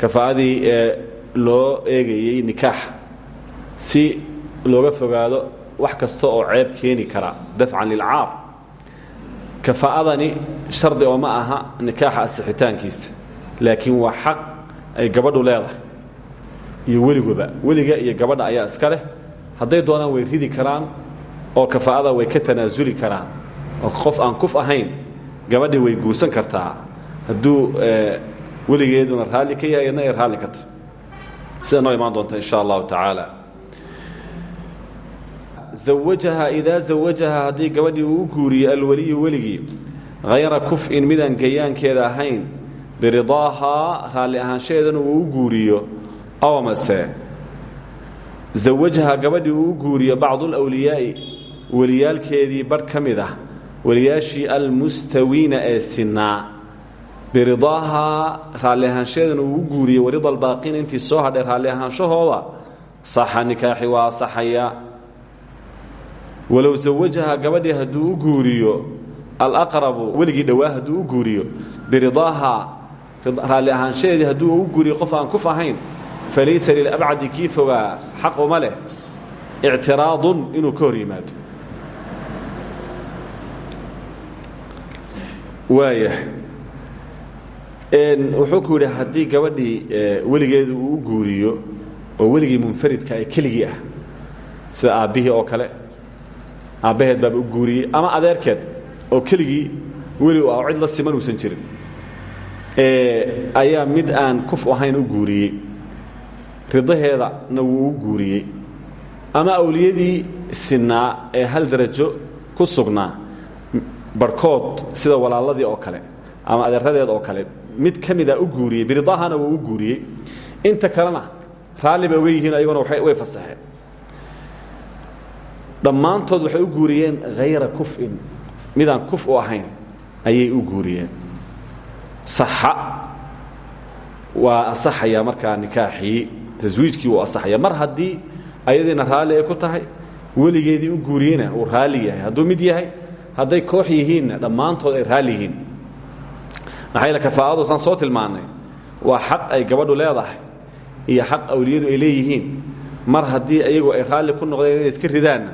kafaa'adii ee loo eegayey nikaaxa si looga fogaado wax kasta oo ceeb keeni kara dafcan lilcaar kafaa'adani shardi oo ma aha nikaaxa asixitaankiisa laakiin waa xaq ay gabadhu leedahay iyo weliguba weliga iyo gabadha ayaa iska leh. Hadday doonaan way ridi karaan oo kafaa'ada way ka tanaasuli karaan. Oo qof aan kuf ahayn gabadhii way guursan kartaa. Hadduu weligeeduna raalli ka yahay ay raalli ka tahy sida noo imaan doonta in sha allahu tacaala. Zawajaha idaa zawajaha haddii gabadhii uu guuriyo alweliyu weligii hayra kuf'in midaan gayaankeeda ahayn biridaahaa raalli ahaanshaheedana uu u guuriyo aw mase zawajaha gabadhii uu u guuriyo bacdulawliyaa'i weliyaalkeedii barh ka mid ah weliyaashii almustawiina ee sinaa biridaahaa raalli ahaanshaheedana uu u guuriyey warida albaaqiina intii soo hadhay raalli ahaanshahooda saxa nikaaxi waa asaxaya walow zawajaha gabadhii hadduu u guuriyo alaqrabu weligii dhowaa hadduu u guuriyo biridaahaa raalli ahaanshaheedii hadduu u guuriyo qof aan kuf ahayn falaysa lilabcadi kii fogaa xaq uma leh. ictiraadun inuu ka hor yimaado. Waaya wuxuu ku yidhi haddii gabadhii weligeedu uu guuriyo oo weligii munfaridka ee keligii ah sida aabbihii oo kale aabbaheed baaba u guuriyey ama adeerkeed oo keligii weli u ah cid la siman uusan jirin ayaa mid aan kuf ahayn u guuriyey ridaheedana wuu u guuriyey ama awliyadii sinaa ee hal darajo ku sugnaa barhkood sida walaaladii oo kale ama adeeradeed oo kale mid ka mida u guuriyey biridahana wuu u guuriyey. Inta kalena raalli bay uga yihiin ayaguna way fasaxeen. Dhammaantood waxay u guuriyeen hayra kuf'in. Midaan kuf u ahayn ayay u guuriyeen. Saxa. Waa asaxaya markaa nikaaxii. Taswiijkii wuu asaxaya. Mar haddii ayadiina raalli ay ku tahay weligeedii u guuriyeyna uu raalli yahay. Hadduu mid yahay hadday koox yihiinna dhammaantood ay raalli yihiin maxaa yaele kafaa'adu saan soo tilmaannay waa xaq ay gabadhu leedahay iyo xaq awliyadu ay leeyihiin mar haddii iyagu ay raalli ku noqdeen inay iska ridaanna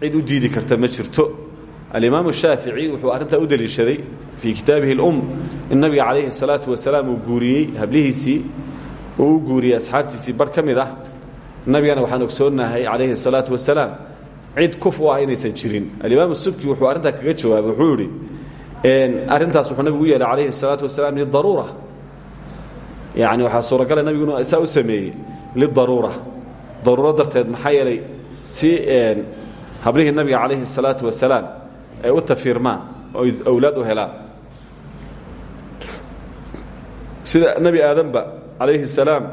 cid u diidi karta ma jirto alimaamu shaafici wuxuu arrintaa u deliishaday fii kitaabihi اlum in nabiga calayhi الsalaatu wasalaam uu guuriyey hablihiisii uu u guuriyey asxaabtiisii bar ka mid ah nabigana waxaan ogsoonahay calayhi الsalaatu wasalaam cid kuf u ah inaysan jirin alimaamu subki wuxuu arrintaa kaga jawaabay wuxuu yidhi arrintaas wuxuu nabigu u yeelay calayhi الsalaatu wasalaam lidaruura yani waxaa suuragala nabiguna saa u sameeyey lidaruura daruuro darteed maxaa yeelay si hablihii nabiga calayhi الsalaatu wasalaam ay u tafiirmaan oo awlaad u helaan sida nebi aadanba calayhi الsalaam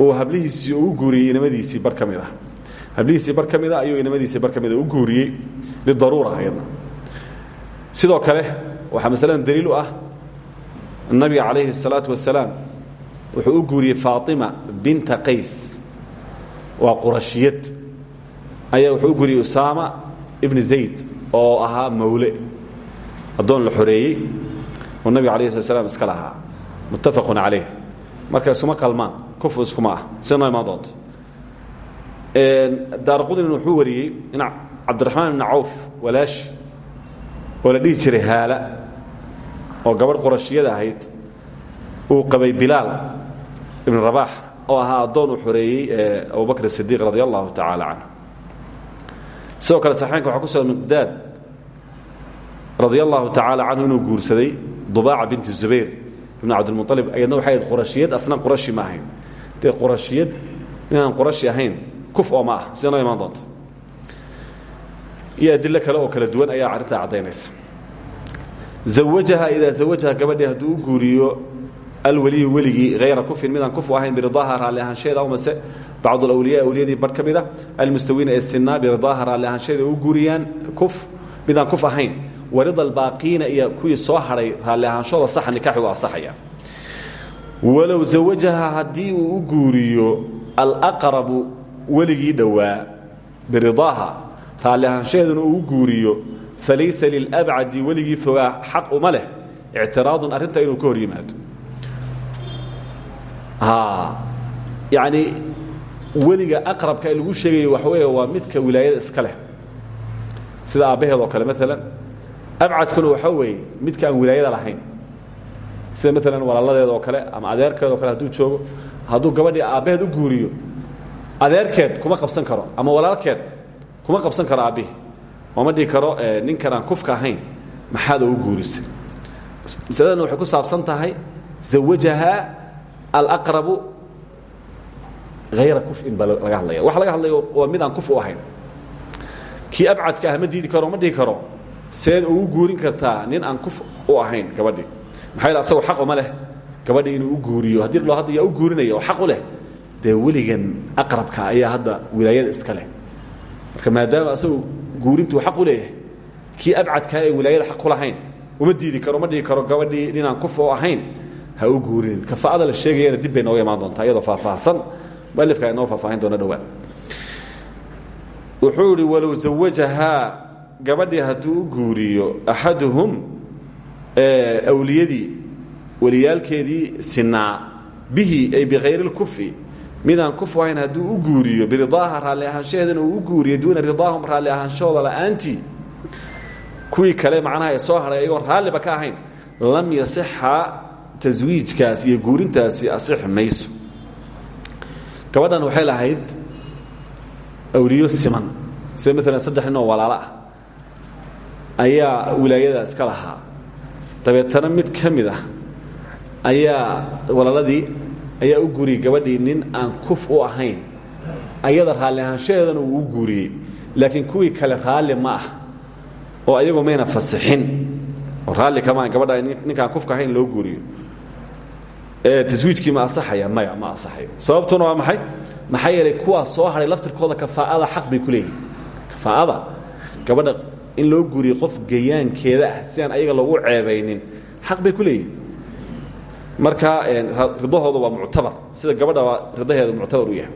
uu hablihiisii u guuriyey inamadiisii bar ka mid ah hablihiisii bar ka mid a ayuu inamadiisii bar ka mida u guuriyey lidaruura ayadna sidoo kale waxaa masaladan daliil u ah nabiga calayhi الsalaatu wasalaam wuxuu u guuriyey faaطima binta qays waa qurashiyad ayaa wuxuu u guuriyey usaama ibni zayd oo ahaa mawle addoon la xoreeyey oo nabiga alayh slat slam iska lahaa muttafaqun calayh marka iskuma qalmaan kufr iskuma ah sida noo imaan doonto daaraqudnin wuxuu wariyey in cabdiraxmaan ibni cawf walaashi oo la dhihi jiray haala oo gabadh qurashiyada ahayd uu qabay bilaal ibn rabaax oo ahaa addoon uu xoreeyey abubakr sidiiq radi allahu tacaala canhu sidoo kale saxiinka waxaa ku sugan miqdaad radia allahu tacaala canhu inuu guursaday dubaaca binti zubayr ibn cabdilmualib ayadna waxay ahayd qurashiyad asna qurashi ma ahayn. Dee qurashiyad inaan qurashi ahayn kuf oo ma ah sida noo imaan doonta iyo adilo kale oo kala duwan ayaa arrintaa caddaynaysa zawajaha idaa zawajaha gabadhii hadduu u guuriyo alweliyu weligii hayra kufin midaan kufu ahayn biridaaha raalli ahaansheeda aw mase bacdu alawliyaa awliyadii bar ka mid a almustawiina ee sinaa biridaaha raalli ahaansheeda u guuriyaan kuf midaan kuf ahayn. Warida albaaqiina iyo kuwii soo hadhay raalli ahaanshooda saxa nikaaxi waa asaxaya walow zawajaha haddii u guuriyo alaqrabu weligii dhowaa biridaaha raalli ahaanshaheeduna uu guuriyo falaysa lilabcadi weligii fogaa xaq uma leh ictiraadun arrinta inuu ka hor yimaado. Yacni weliga aqrabka lagu sheegayo waxa weeye waa midka wilaayada iska leh. Sida aabbaheed oo kale maalan abcadkuna waxaa weeye midka aan wilaayada lahayn. Sida maalan walaaladeed oo kale ama adeerkeed oo kale hadduu joogo hadduu gabadhii aabbaheed u guuriyo adeerkeed kuma qabsan karo ama walaalkeed kuma qabsan karo aabbihii. Ooma dhihi karo ninkan aan kufka ahayn maxaad ugu guurisay? Masaladan waxay ku saabsan tahay zawajahaa alaqrabu hayra kufin baa laga hadlaya. Waxa laga hadlayo waa mid aan kuf u ahayn. Kii abcadka ah ma diidi karo ma dhihi karo seed ugu guurin kartaa nin aan kuf u ahayn gabadhii maxaa yeel asagoo xaq uma leh gabadhii inuu u guuriyo. Haddii loo hadda u guurinaya xaq u leh. Dee weligan aqrabka ayaa hadda wilaayada iska leh marka maadaama asagu guurintuu xaq u leeyahay kii abcadkaa ee wilaayada xaq ku lahayn uma diidi karo ma dhihi karo gabadhii ninaan kuf u ahayn ha u guurinin. Kafaa'ada la sheegayana dib bay nooga imaan doontaa iyadoo faahfaahsan mualifka inoo faahfaahin doona dhowaan. Wuxuu idhi walow zawajahaa gabadhii hadduu u guuriyo axaduhum awliyadii sinaa bihi ay bikayri اlkufi midaan kuf ahayn hadduu u guuriyo biridaaha raalli ahaanshaheedana uu u guuriyo duuna ridaahum raalli ahaanshahooda la'aantii kuwii kale macnaha ee soo hadhay ayagoon raalliba ka ahayn lam yasixa taswiijkaas iyo guurintaasi asixi mayso. Gabadhan waxay lahayd awliyo siman. Sida maalan saddex nin oo ah. Ayaa wilaayada iska lahaa. Dabeetana mid ka mid ah ayaa walaaladii ayaa u guuriyey gabadhii nin aan kuf u ahayn. Ayada raalli ahaanshaheedana uu u guuriyey laakiin kuwii kale raalli ma ah oo ayagu mayna fasixin. Oo raalli kamaa gabadha ninkaan kufka ahayn loo guuriyo taswiijkii ma asaxaya maya ma asaxayo sababtuna waa maxay? Maxaa yeelay kuwaa soo hadhay laftirkooda kafaa'ada xaq bay ku leeyihiin gabadha in loo guuriyo qof gayaankeeda ah si aan ayaga loogu ceebaynin xaq bay ku marka ridahooda waa muctabar. Sida gabadha ridaheedu muctabar u yahay.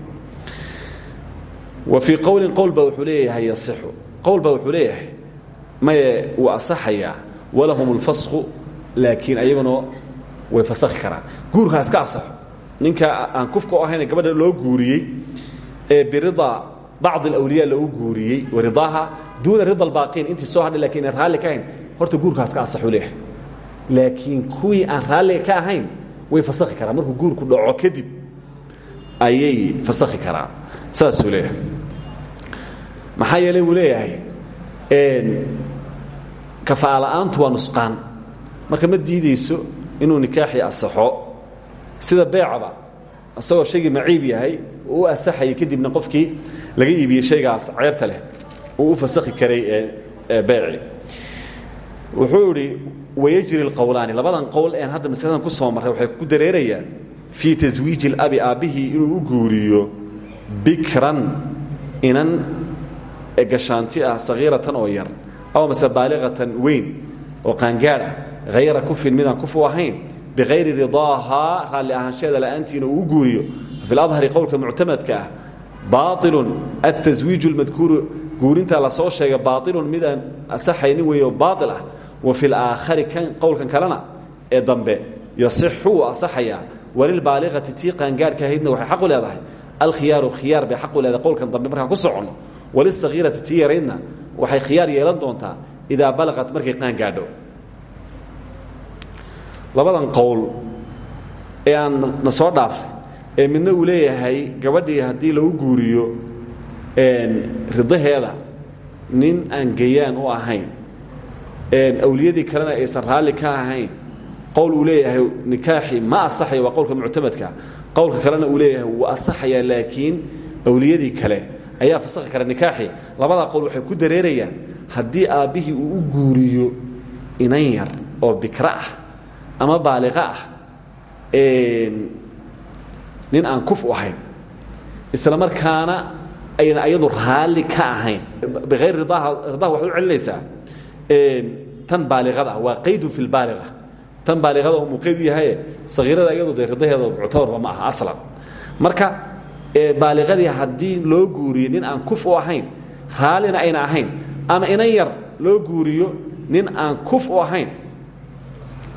Wa fii qowlin qowl baa wuxuu leeyahay yasixu qowl baa wuxuu leeyahay maye walahum اlfasku laakiin ayaguna way fasakhi karaan. Guurkaa iska asaxo. Ninka aan kufka u gabadha loo guuriyey ee birida bacd alawliya loogu guuriyey waridaaha duuna rida albaaqiin intii soo hadhay laakiin raalli ka ahayn horta guurkaa iska asaxuu leeyahay laakiin kuwii aan raalliga ka ahayn way fasakhi karaan. Markuu guurku dhaco kadib ayay fasakhi karaan. Saasuu leeyahay. Maxaa yeelay buu leeyahay kafaa'ala'aantu waa nusqaan. Marka ma diideyso inuu nikaaxii asaxo sida beecaba isagoo shaygii maciib yahay u asaxayay kadibna qofkii laga iibiyey shaygaas ceebta leh. Uu u fasakhi karay beeci. Wuxuu idhi wayajri اlqowlaani labadan qowl een hadda masladan ku soo marray waxay ku dareerayaan fii taswiiji اlabi aabbihii inuu u guuriyo bikran inan gashaanti ah sagiiratan oo yar aw mase baaliqatan weyn oo qaangaad ah hayra kufin midaan kufu ahayn bikayri ridaahaa raalli ahaansheeda la'aantiina uu u guuriyo fi ladhari qowlka muctamadka ah baailun ataswiiju اlmadkuuru guurintaa la soo sheegay baailun midaan asaxaynin weeyo baail ah wa fi laakhari kan qowlkan kalena ee dambe yasixu wuu asaxayaa walilbaaliqati tii qaangaadhka ahaydna waxay xaq u leedahay. Alkhiyaaru khiyaar bay xaq u leedahay qowlkan dambe markaan ku soconno walisagiirati tii yaraydna waxay khiyaar yeelan doontaa idaa balaqat markay qaangaadho labadan qowl ee aan na soo ee midna uu leeyahay gabadhii haddii lagu guuriyo ridaheeda nin aan gayaan u ahayn awliyadii kalena aysan raalli ka ahayn qowl uu leeyahay nikaaxii ma asaxayo waa qowlka muctamadka qowlka kalena uu leeyahay wuu asaxayaa laakiin awliyadii kale ayaa fasakhi kara nikaaxii labadaa qowl waxay ku dareerayaan haddii aabbihii uu u guuriyo inan yar oo bikra ah ama baaliqa ah nin aan kuf u ahayn isla markaana ayna ayadu raalli ka ahayn biayr ridaha ridaha waxaad u celinaysaa tan baaliqada ah waa qaydun fi lbaaliqa tan baaliqada oo muqayd u yahaye sagiirada iyadu dee ridaheeda muctabarba ma aha aslan. Marka baaliqadii haddii loo guuriyo nin aan kuf u ahayn raallina ayna ahayn ama inan yar loo guuriyo nin aan kuf u ahayn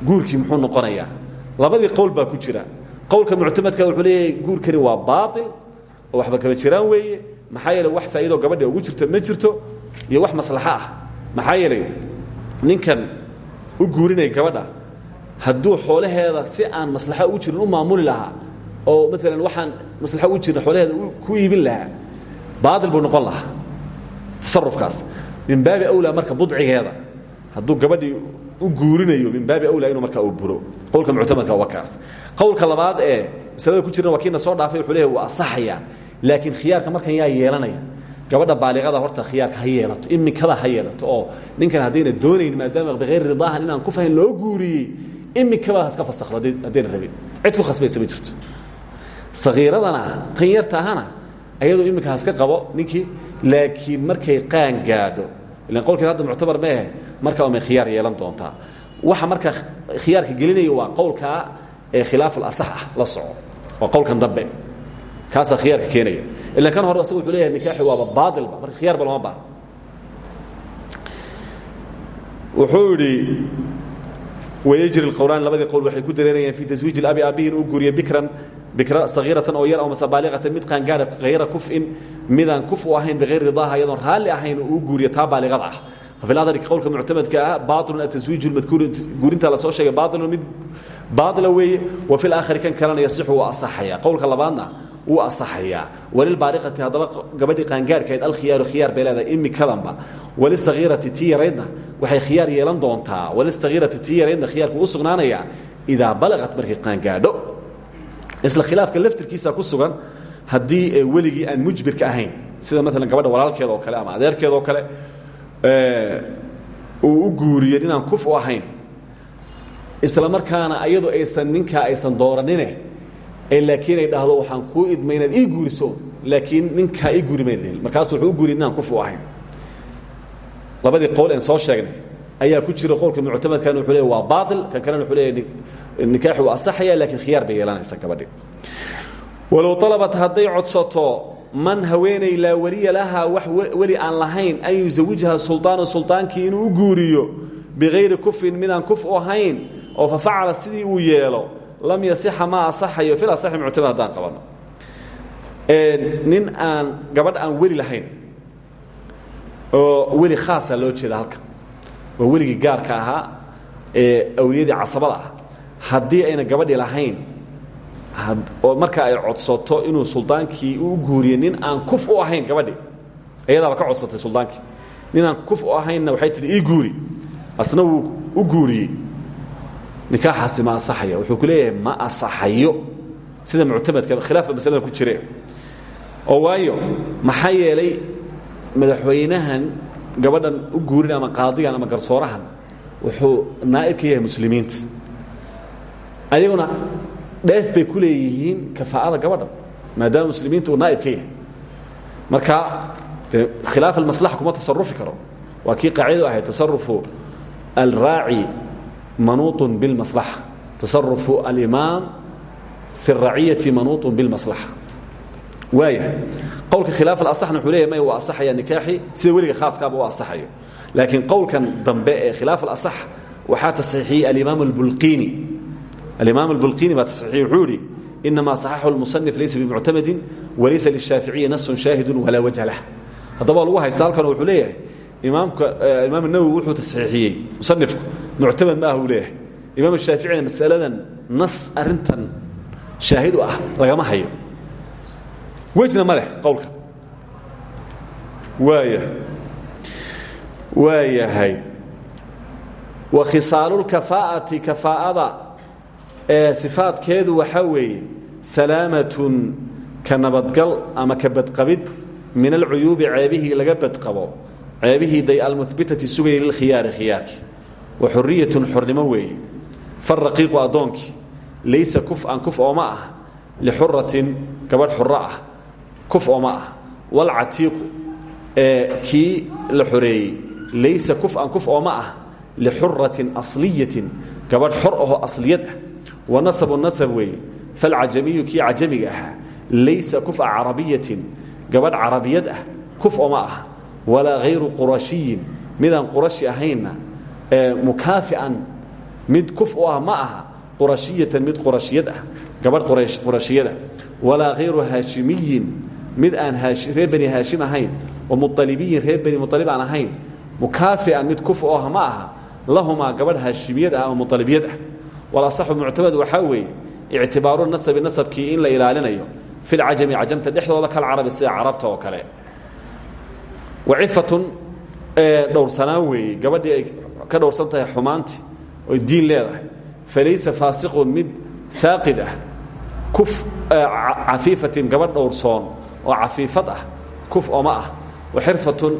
guurkii muxuu noqonayaa? Labadii qowl baa ku jira. Qowlka muctamadka wuxuu leeyahay guurkani waa baail oo waxba kaba jiraan weeye. Maxaa yeele wax faa'iidoo gabadha ugu jirto ma jirto iyo wax maslaxo ah maxaa yeelay ninkan u guurinaya gabadha hadduu xoolaheeda si aan maslaxo ugu jirin u maamuli lahaa oo maalan waxaan maslaxo ugu jirin xoolaheeda ku iibin lahaa baail buu noqon lahaa. Tasarufkaas min baabi awlaa marka budcigeeda hadduu gabadhii u guurinayo min baabi awlaa inuu markaa uu buro. Qowlka muctamadka waa kaas. Qowlka labaad ee masalada ku jirna waa kiina soo dhaafay wuxuu leeyahy waa asaxaya laakiin khiyaarka markan yaa yeelanaya gabadha baaliqada horta khiyaarka ha yeelato yeelato oo ninkan haddayna doonayn maadaama bikayri ridaahan inaan ku fahayn loo guuriyey imikaba haska fasakdo haddayna rabin. Cid ku khasbaysa ma jirto. Sakiiradana tan ayadoo iminka haska qabo ninkii laakiin markay qaan gaadho ilan qowlkeed hadda muctabar maehe markaa umay khiyaar yeelan doontaa. Waxa marka khiyaarka gelinaya waa qowlkaa ee khilaaf alasax ah la soco waa qowlkan dambe. Kaasaa khiyaarka keenaya ila kan hore asaga wuxuu leeyahay nikaaxi waaba baailba marka khiyaarba lama baha wuxuu idhi wayajri اqowlaan labadii qowl waxay ku dareerayaan fi taswiiji اabi aabihi inuu guuriyo bikran bikra sagiiratan oo yar aw mase baaliqatan mid qaangaara hayra kufin midaan kuf u ahayn bikayri ridaaha iyadoon raalli ahayn uu guuriyo taa baaliqada ah fi adri qowlka muctamadka ah baailun ataswiiju madkuur guurinta la soo sheegay baailun mid baaila weeye wa fi laakhari kan kalena yasixu waa asaxaya. Qowlka labaadna wuu asaxayaa walilbaariqati haddaba gabadhii qaangaarhkahayd alkhiyaaru khiyaar bay leedahay imikadanba walisagiirati tii yaraydna waxay khiyaar yeelan doontaa. Walisagiirati tii yaraydna khiyaarku u sugnaanayaa idaa balaqat markay qaangaadho. Isla khilaafka laftirkiisa ku sugan haddii weligii aan mujbirka ahayn sida maalan gabadha walaalkeeda oo kale ama adeerkeeda oo kale uu u guuriye inaan kuf u ahayn isla markaana ayadu aysan ninkaa aysan dooranine laakiin ay dhahdo waxaan kuu idmay inaad ii guuriso laakiin ninkaa ii guuri mayna markaasu wuxuu u guuriy inaan kuf u ahayn labadii qowl een soo sheegnay ayaa ku jira qowlka muctamadkan wuxuu leeya waa baail kan kalena wuxuu leeya nikaaxi waa asaxaya laakiin khiyaar bay yeelanaysa gabadhi walow alabat hadday codsato man haweeney laa weliya lahaa wax weli aan lahayn an yusawijha sulطaanu sulطaankii inuu u guuriyo bikayri kufin midaan kuf u ahayn oo fa facala sidii uu yeelo lam yasixa ma asaxayo fil asaxi muctamad haddaan qabano. Nin aan gabadh aan weli lahayn oo weli khaasa loo jeeda halkan waa weligii gaarka ahaa ee awliyadii casabada ah ayna gabadhi lahayn oo marka ay codsato inuu suldaankii u guuriyo nin aan kuf u ahayn gabadhi ayadaaba ka codsatay suldaankii nin aan kuf u ahaynna waxay tihi ii guuri. Asna wuu u nikaaxaasi ma asaxaya wuxuu ku ma asaxayo sida muctamadka khilaafka masalada ku jire oo waayo maxaa yeelay madaxweynahan gabadhan u guurin ama qaadigan ama garsoorahan wuxuu naa'ib yahay muslimiinta. Ayaguna dheef bay ku leeyihiin kafaa'ada maadaama muslimiinta uu yahay. Marka dee khilaaf almaslaxa kuma tasarufi karo. Waa kii qaacidadu ahayd tasarufu alraaci manuuط biاlmaslaxa tasarufu alimaam fi الraciyati manuuط biاlmaslaxa waaya qowlka khilaaf alasaxna wuxuu leeyahy may waa asaxaya nikaaxi sida weliga khaaskaaba u asaxayo laakiin qowlkan dambe ee khilaaf alasax waxaa taصxiixiyey alimaam اlbulqini alimaam اlbulqini baa taصxiixiyey wuxuu yihi inama صaxaxu اlmusanif laysa bimuctamadin walaysa lishaaficiyi nasun shaahidu walaa wajha lah haddaba lagu haysta halkan wuxuu leeyahay imaamka eh, imaam nawwi wuxuu tasxiixiyey musanifku muctamad ma ah uu leeyahay. Imaam shaaficina masaladan nas arintan shaahid u ah lagama hayo. Wejna ma leh qowlka. Waaya waa yahay wa khishaalulkafaa'ati kafaa'ada ee sifaadkeedu waxaa weeye salaamatun ka ama ka badqabid min alcuyuubi ceebihii laga badqabo ceebihii day almuhbitati sugayay lilkhiyaari khiyaarki wa xuriyatun xornimo weeye. Faraqiiqu addoonkii. Laysa kuf'an kuf ooma ah lixuratin gabadh xuro ah. Kuf ooma ah. Walcatiiqu kii la xoreeyey laysa kuf'an kuf ooma ah lixuratin asliyatin gabadh xor ahoo asliyad ah. Wa nasabu nasab weeye. Falcajamiyu kii cajamiga ahaa. Laysa kufa carabiyatin gabadh carabiyad ah. Kuf oma ah walaa hayru qurashiyin. Midaan qurashi ahaynna mukaafian mid kuf u ah ma aha qurashiyatan mid qurashiyad ah gabadh qurashiyada. Walaa hayru haashimiyin mid aan reer bani haashim ahayn oo mualibiyin reer bani mualib aan ahayn mukaafian mid kuf u ah ma aha lahumaa gabadh haashimiyad ah oo mualibiyad ah. Walasaxu muctamad waxaa weeye ictibaaru nasabi nasabkii in la ilaalinayo fi lcajami cajamta dhexdooda kalcarabi sida carabta oo kale wacifatun dhowrsanaan weeye. Gabadhii ay ka dhowrsan tahay xumaantii oy diin leedahay. Falaysa faasiqun mid saaqid ah. Kuf cafiifatin gabadh dhowrsoon oo cafiifad ah. Kuf oma ah. Waxirfatun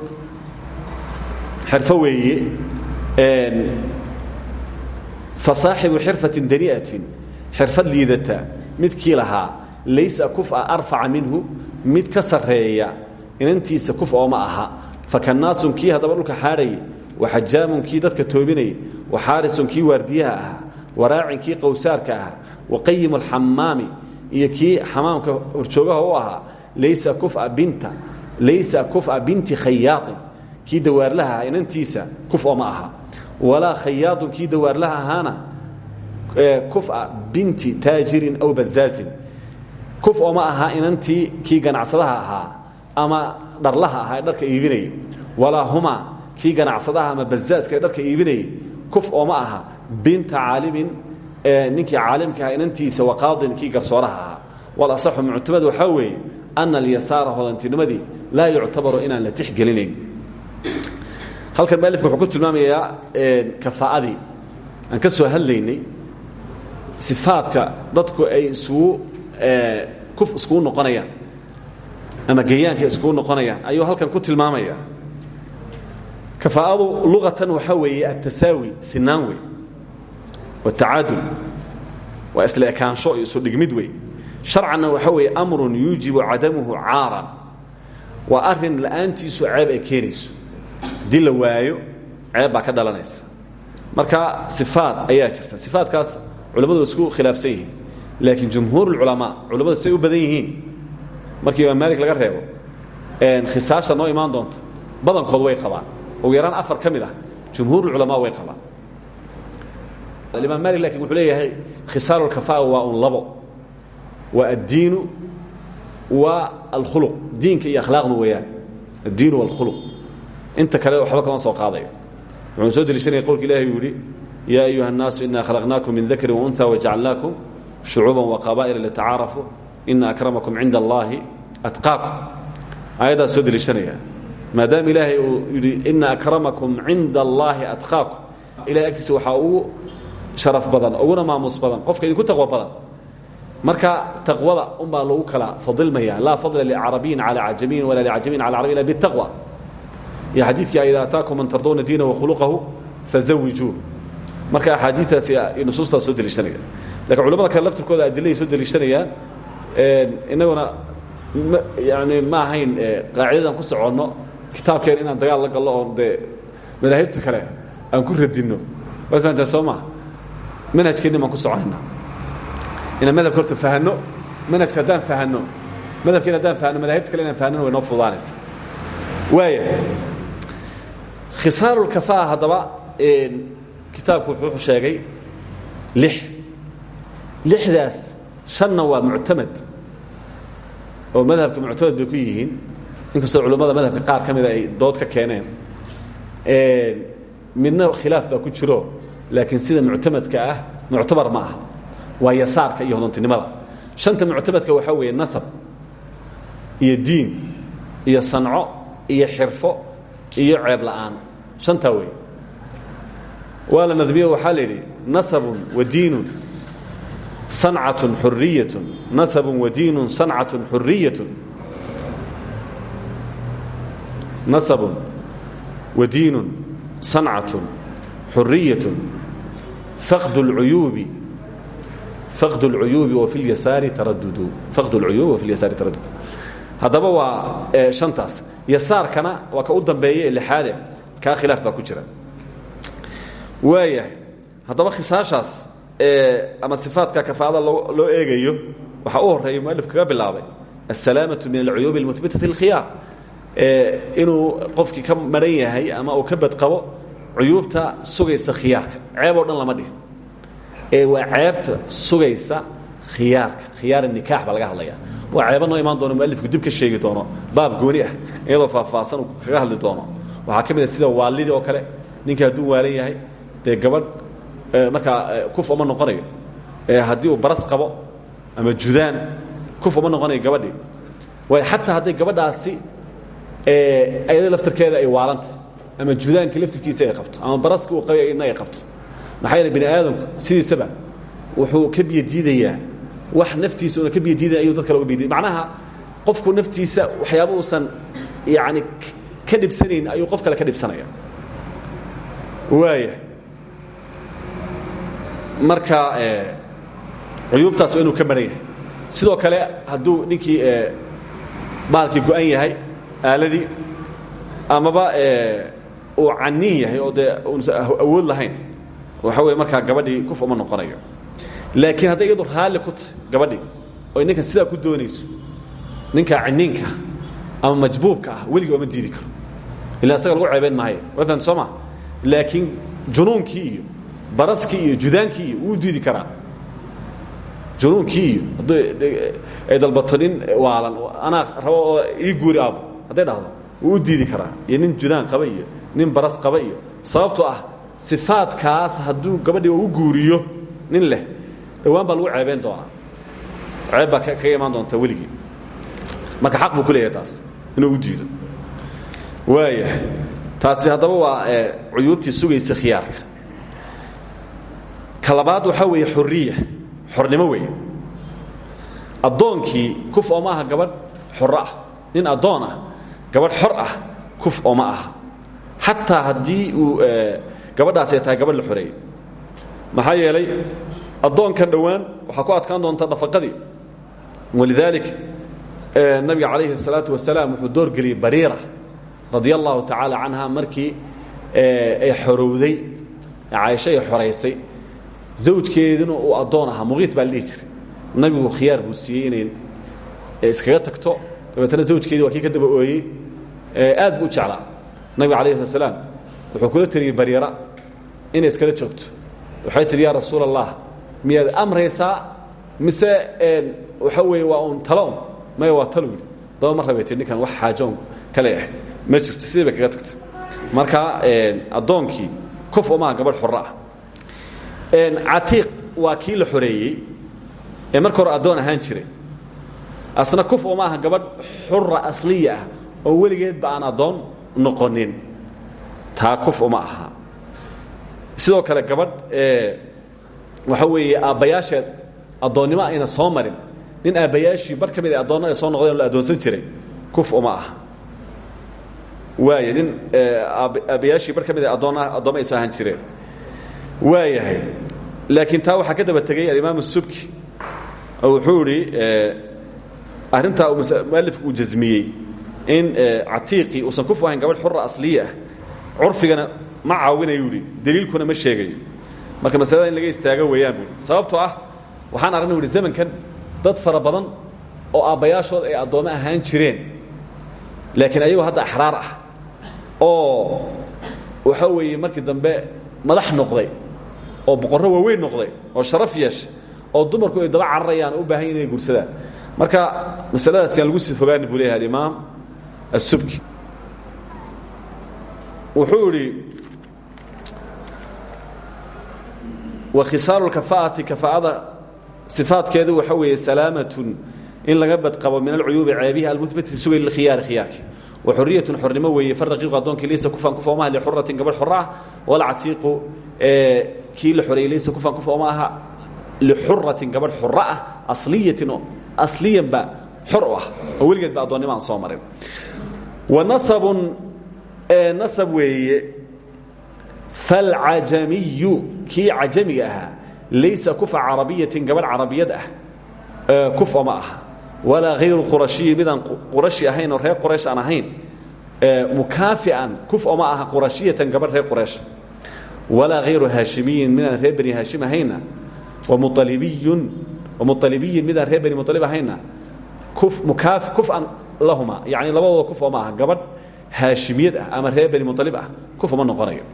xirfo weeye. Fasaaxibu xirfatin dani'atin xirfad liidata. Midkii lahaa laysa kufa arfaca minhu. Mid ka sarreeya inantiisa kuf ooma aha. Fakanaasun kii haddaba dhulka xaadhayay waxajaamun kii dadka toobinayay waxaarisun kii waardiyaha ahaa waraacin kii qowsaarka ahaa waqiyimu alxamaami iyo kii xamaamka horjoogaha u ahaa laysa kufa binta laysa kufa binti khayaaطin kii dawaarlaha aha inantiisa kuf ooma aha. Walaa khayaadun kii dawaarlaha ahaana kufa binti taajirin aw bazaazin kuf ooma aha inantii kii ganacsadaha ahaa ama dharlaha ahaa ee dharka iibinayay walaa humaa kii ganacsadaha ama bazaaska dharka iibinayay kuf ooma aha binta caalimin ninkii caalimka aha inantiisa waqaadin kii garsooraha ahaa walasaxu muctamad waxaa weeye ana alyasaara hodantinimadii laa yuctabaru inaan la tixgelinayn halkan mualifku wuxuu ku tilmaamayaa kafaa'adii. Aan ka soo hadlaynay sifaadka dadku ay isugu kuf iskugu noqonayaan ama geyaanka iskugu noqonayaan ayuu halkan ku tilmaamaya. Kafaa'adu luqatan waxaa weeye atasaawi sinaan wey watacaadul waa isla ekaansho iyo isu dhigmid wey sharcanna waxaa weeye amrun yuujibu cadamuhu caaran. Waa arrin la'aantiisu ceeb ay keenayso. Haddii waayo ceeb ka dhalanaysa. Marka sifaad ayaa jirta. Sifaadkaas culamadu wa isku khilaafsan yihiin laakiin jumhuur اculamaa culamadu say u badan yihiin markii imaam laga reebo khisaasha noo imaan doonta badankood way qabaan. Ugu yaraan afar ka mid ah jumhuurulculamaa way qabaan. Alimaam maalik laakiin wuxuu leeyahay khisaalulkafaa waa un labo. Waa addiinu waa alkhuluq. Diinka iyo akhlaaqdu weeyaan. Addiinu waalkhuluq inta kale waxba kama soo qaadayo. Wuxuu soo deliishanaya qowlka ilahi uu yaa ayuha الnaasu inaa khalaqnaakum min dakrin waunha wajacalnaakum shucuuba waqabaa'ila litacaarafuu ina akramakum cinda allahi atqaakum. Aayaddaas soo deliishanaya maadaama ilaahay uu yidhi ina akramakum cinda allaahi atqaakum. Ilahay agtiisa waxaa sharaf badan uguna maamuus badan qofka idinku taqwo badan. Marka taqwada unbaa lagu kala fadilmaya laa fadla licarabiyin calى cajamiyin walaa licajamiyin cala carabi ila bitaqwa iyo xadiidkii ida ataakum man tardowna diina wakhuluqahu fazawijuu marka axaadiitaas iyo nusuustaas soo deliishanaya laakiin culamada kale adilahay soo deliishanayaan inaguna yani ma ahayn qaacidadan ku soconno kitaabkeena inaan dagaal la gallo oon dee madaahibta kale aan ku radinno. Waad fahantaa soo maa ku soconayna inaan madhabka horta fahanno manhajka haddaan fahanno madhabkeena haddaan fahanno madaahibta kale inaan fahanona way noo fududaanaysa. Waaya khisaarulkafaa haddaba kitaabku wuxuu sheegay lix. Lixdaas shanna waa muctamad oo madhabka muctamad bay ku yihiin. Inkastoo culammada madhabka qaar ka mida ay dood ka keeneen. Midna khilaaf baa ku jiro laakiin sida muctamadka ah muctabar ma ah waa yasaarka iyo hodontinimada shanta muctamadka waxaa weeye nasab iyo diin iyo sanco iyo xirfo iyo ceeb la'aan. Shantaa wey waa la nadmiyo waxaa la yidhi nasabun wa diinun sancatun xuriyatun nasabun wa diinun sancatun xuriyatun nasabun wa diinun sancatun xuriyatun faqdu اlcuyuubi faqd اlcuyuubi wafi lyasaari taradudu faqd اlcuyuubi wafi lyasaari taradudu haddaba waa shantaas yasaarkana waa ka u dambeeya ee lixaade kaa khilaaf baa ku jira waayahay haddaba khisaashaas ama sifaadka kafaada loo eegayo waxaa u horeeya mualif kaga bilaabay asalaamaةu min alcuyuubi اlmuhbitati اlkhiyaar inuu qofkii ka maran yahay ama uu ka badqabo cuyuubta sugaysa khiyaarka ceeb oo dhan lama dhihin ee waa ceebta sugaysa khiyaarka khiyaar nikaax baa laga hadlaya waa ceeba noo imaan doono mualifku dib ka sheegi doono baab gooni ah iyadoo faahfaahsan uu kaga hadli doono waxaa ka mid a sida waalidii oo kale ninka hadduu waalan yahay dee gabadh markaa kuf uma noqonayo haddii uu baras qabo ama judaan kuf uma noqonayo gabadhii waayo xataa hadday gabadhaasi ayada laftarkeeda ay waalanta ama judaanka laftirkiisa ay qabto ama baraska uu qabay idna ay qabto. Maxaa yeele bini aadamku sidiisaba wuxuu ka biyo diidayaa. Wax naftiisa una ka biyo diidaya ayuu dad kale uga biyo diidaya macnaha qofku naftiisa waxyaaba uusan yacani ka dhibsanayn ayuu qof kale ka dhibsanaya. Waaya marka cuyuubtaas waa inuu ka maran yahay. Sidoo kale hadduu ninkii baalkii go-an yahay aaladii amaba uu canin yahay oo dee unsa awood lahayn waxa weye markaa gabadhii kuf uma noqonayo. Laakiin hadday iyadu raalli ku tahy gabadhii oy ninkan sidaa ku doonayso ninka ciniinka ama majbuubka ah weligii ooma diidi karo. Ila isaga lagu ceebayn maayo waa fahamta soo ma? Laakiin junuunkii iyo baraskii iyo judaankii iyo wuu diidi karaa. Junuunkii iyo hadduu ay dalbato nin waalan anaa rabo oo ii guuri aabo. Hadday dhahdo wuu u diidi karaa. Iyo nin judaan qaba iyo nin baras qaba iyo sababtoo ah sifaadkaas hadduu gabadhii u guuriyo nin leh dhowaan baa lagu ceebayn doonaa. Ceeb baa kaga imaan doonta weligii. Marka xaq buu ku leeyahay taas inuu u diido. Waaya taasi haddaba waa cuyuubtii sugaysa khiyaarka ka labaad waxaa weeye xuriya xornimo weeye. Kuf oo ma gabadh xoro ah. Nin ah gabadh xor ah kuf oo ma aha. Xataa uu gabadhaasi ay tahay gabadh la maxaa yeelay addoonkan dhowaan waxaa ku adkaan doonta dhafaqadii walidaalik nabiga calayhi الsalaatu wasalaam wuxuu doorgeliyey bariira radia allahu tacaala markii ay xorowday caaisho ay zawjkeedina uu addoon ahaa. Muqiif baa la dhihi jiray. Nabigu khiyaar buu siiyey inay iskaga tagto. Dabeetana zawjkeedii waa kii ka daba ooyey. Aad buu u jeclaa. Nabiga alayh slat slaam wuxuu kula teliyey bariira inay iskala joogto. Waxay tihi yaa rasuul allah miyaad amraysaa? Mise waxa weeye waa un talo un maya waa talo yidhi daba mar rabay tii ninkan wax xaajoon kale ah ma jirto. Sidii bay kaga tagtay. Marka addoonkii kuf umaha gabadh xorro ah catiiq waa kii la xoreeyey ee marka hore addoon ahaan jiray. Asna kuf uma aha gabadh xura asliya ah oo weligeedba aan addoon noqonin. Taa kuf uma aha. Sidoo kale gabadh waxa weeye aabbayaasheed addoonnimo ayna soo marin. Nin aabbayaashii bar ka mid a addoonno ay soo noqdeen la addoonsan jiray. Kuf uma aha. Waaya nin aabbayaashii bar ka mid a addoon addoommo ay soo ahaan jireen waayahay laakiin taa waxaa ka daba tegey alimaam الsubki wuxuu idhi arrintaa mualifku uu jasmiyey in catiiqii uusan ku fahayn gabadh xura asliya ah. Curfigana ma caawinayu ihi deliilkuna ma sheegayo marka masalada in laga istaago weeyaan bui sababtoo ah waxaan aragna uhi zamankan dad fara badan oo aabbayaashood ay addoommo ahaan jireen. Laakiin ayagoo hadda axraar ah. Oo waxa weeye markii dambe madax noqday oo boqorro waaweyn noqday oo sharaf yeeshay oo dumarku ay daba cararayaan u baahan inay gursadaan marka masaladaas yaan lagu sii fogaani buu leeyahay alimaam asubki wuxuu idhi wa khisaaru lkafaa'ati kafaa'ada sifaadkeedu waxa weeye salaamatun in laga badqabo min alcuyuubi ceebihi almuhbati sugay lilkhiyaari khiyaarka wa xuriyatun xornimo weeye faraqiiqu addoonkii liisa kufaan kufa uma hadli xuratin gabadh xora ah wala catiiqu kii la xoreeyey laysa kufan kufa oma aha. Lixuratin gabadh xoro ah asliyatin asliyanba xor u ah. Oo weligeed ba addoonnimo aan soo marin. Wa nasabun nasab weeye falcajamiyu kii cajamiga ahaa laysa kufa carabiyatin gabadh carabiyad ah kuf oma aha. Walaa hayru qurashiyi midaan qurashi ahayn oo reer quraysh aan ahayn mukaafian kuf oma aha qurashiyatan gabadh reer quraysh walaa hayru haashimiyin midaan reer bani haashim ahayna wamualibiyun wamualibiyin midaan reer bani mualib ahayna kufan lahuma yani labadooda kuf oma aha gabadh haashimiyad ah ama reer bani mualib ah kuf uma noqonayo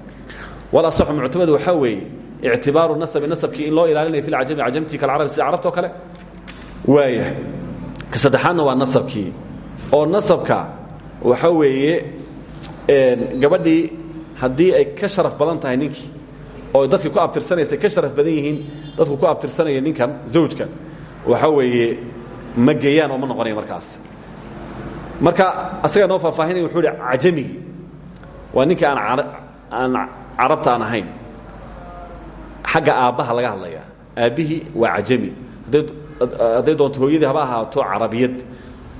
walasaxu muctamad waxaa weeye ictibaaru nasabi nasabkii in loo ilaalinayo fi lcajami cajamtii kalcarabi sida carabta o kale waaya ka saddexaadna waa nasabkii oo nasabka waxa weeye gabadhii haddii ay ka sharaf badan tahay ninkii oo dadkii ku abtirsanaysa ka sharaf badan yihiin dadku ku abtirsanaya ninkan zawjka waxa weeye ma geeyaan oo ma noqonaya markaas. Marka asagaa noo faahfaahinaya wuxuu hi cajamigii waa ninkii aan aan carabta aan ahayn. Xagga aabbaha laga hadlaya aabbihii waa cajami. Hadday doonto hooyadii haba ahaato carabiyad.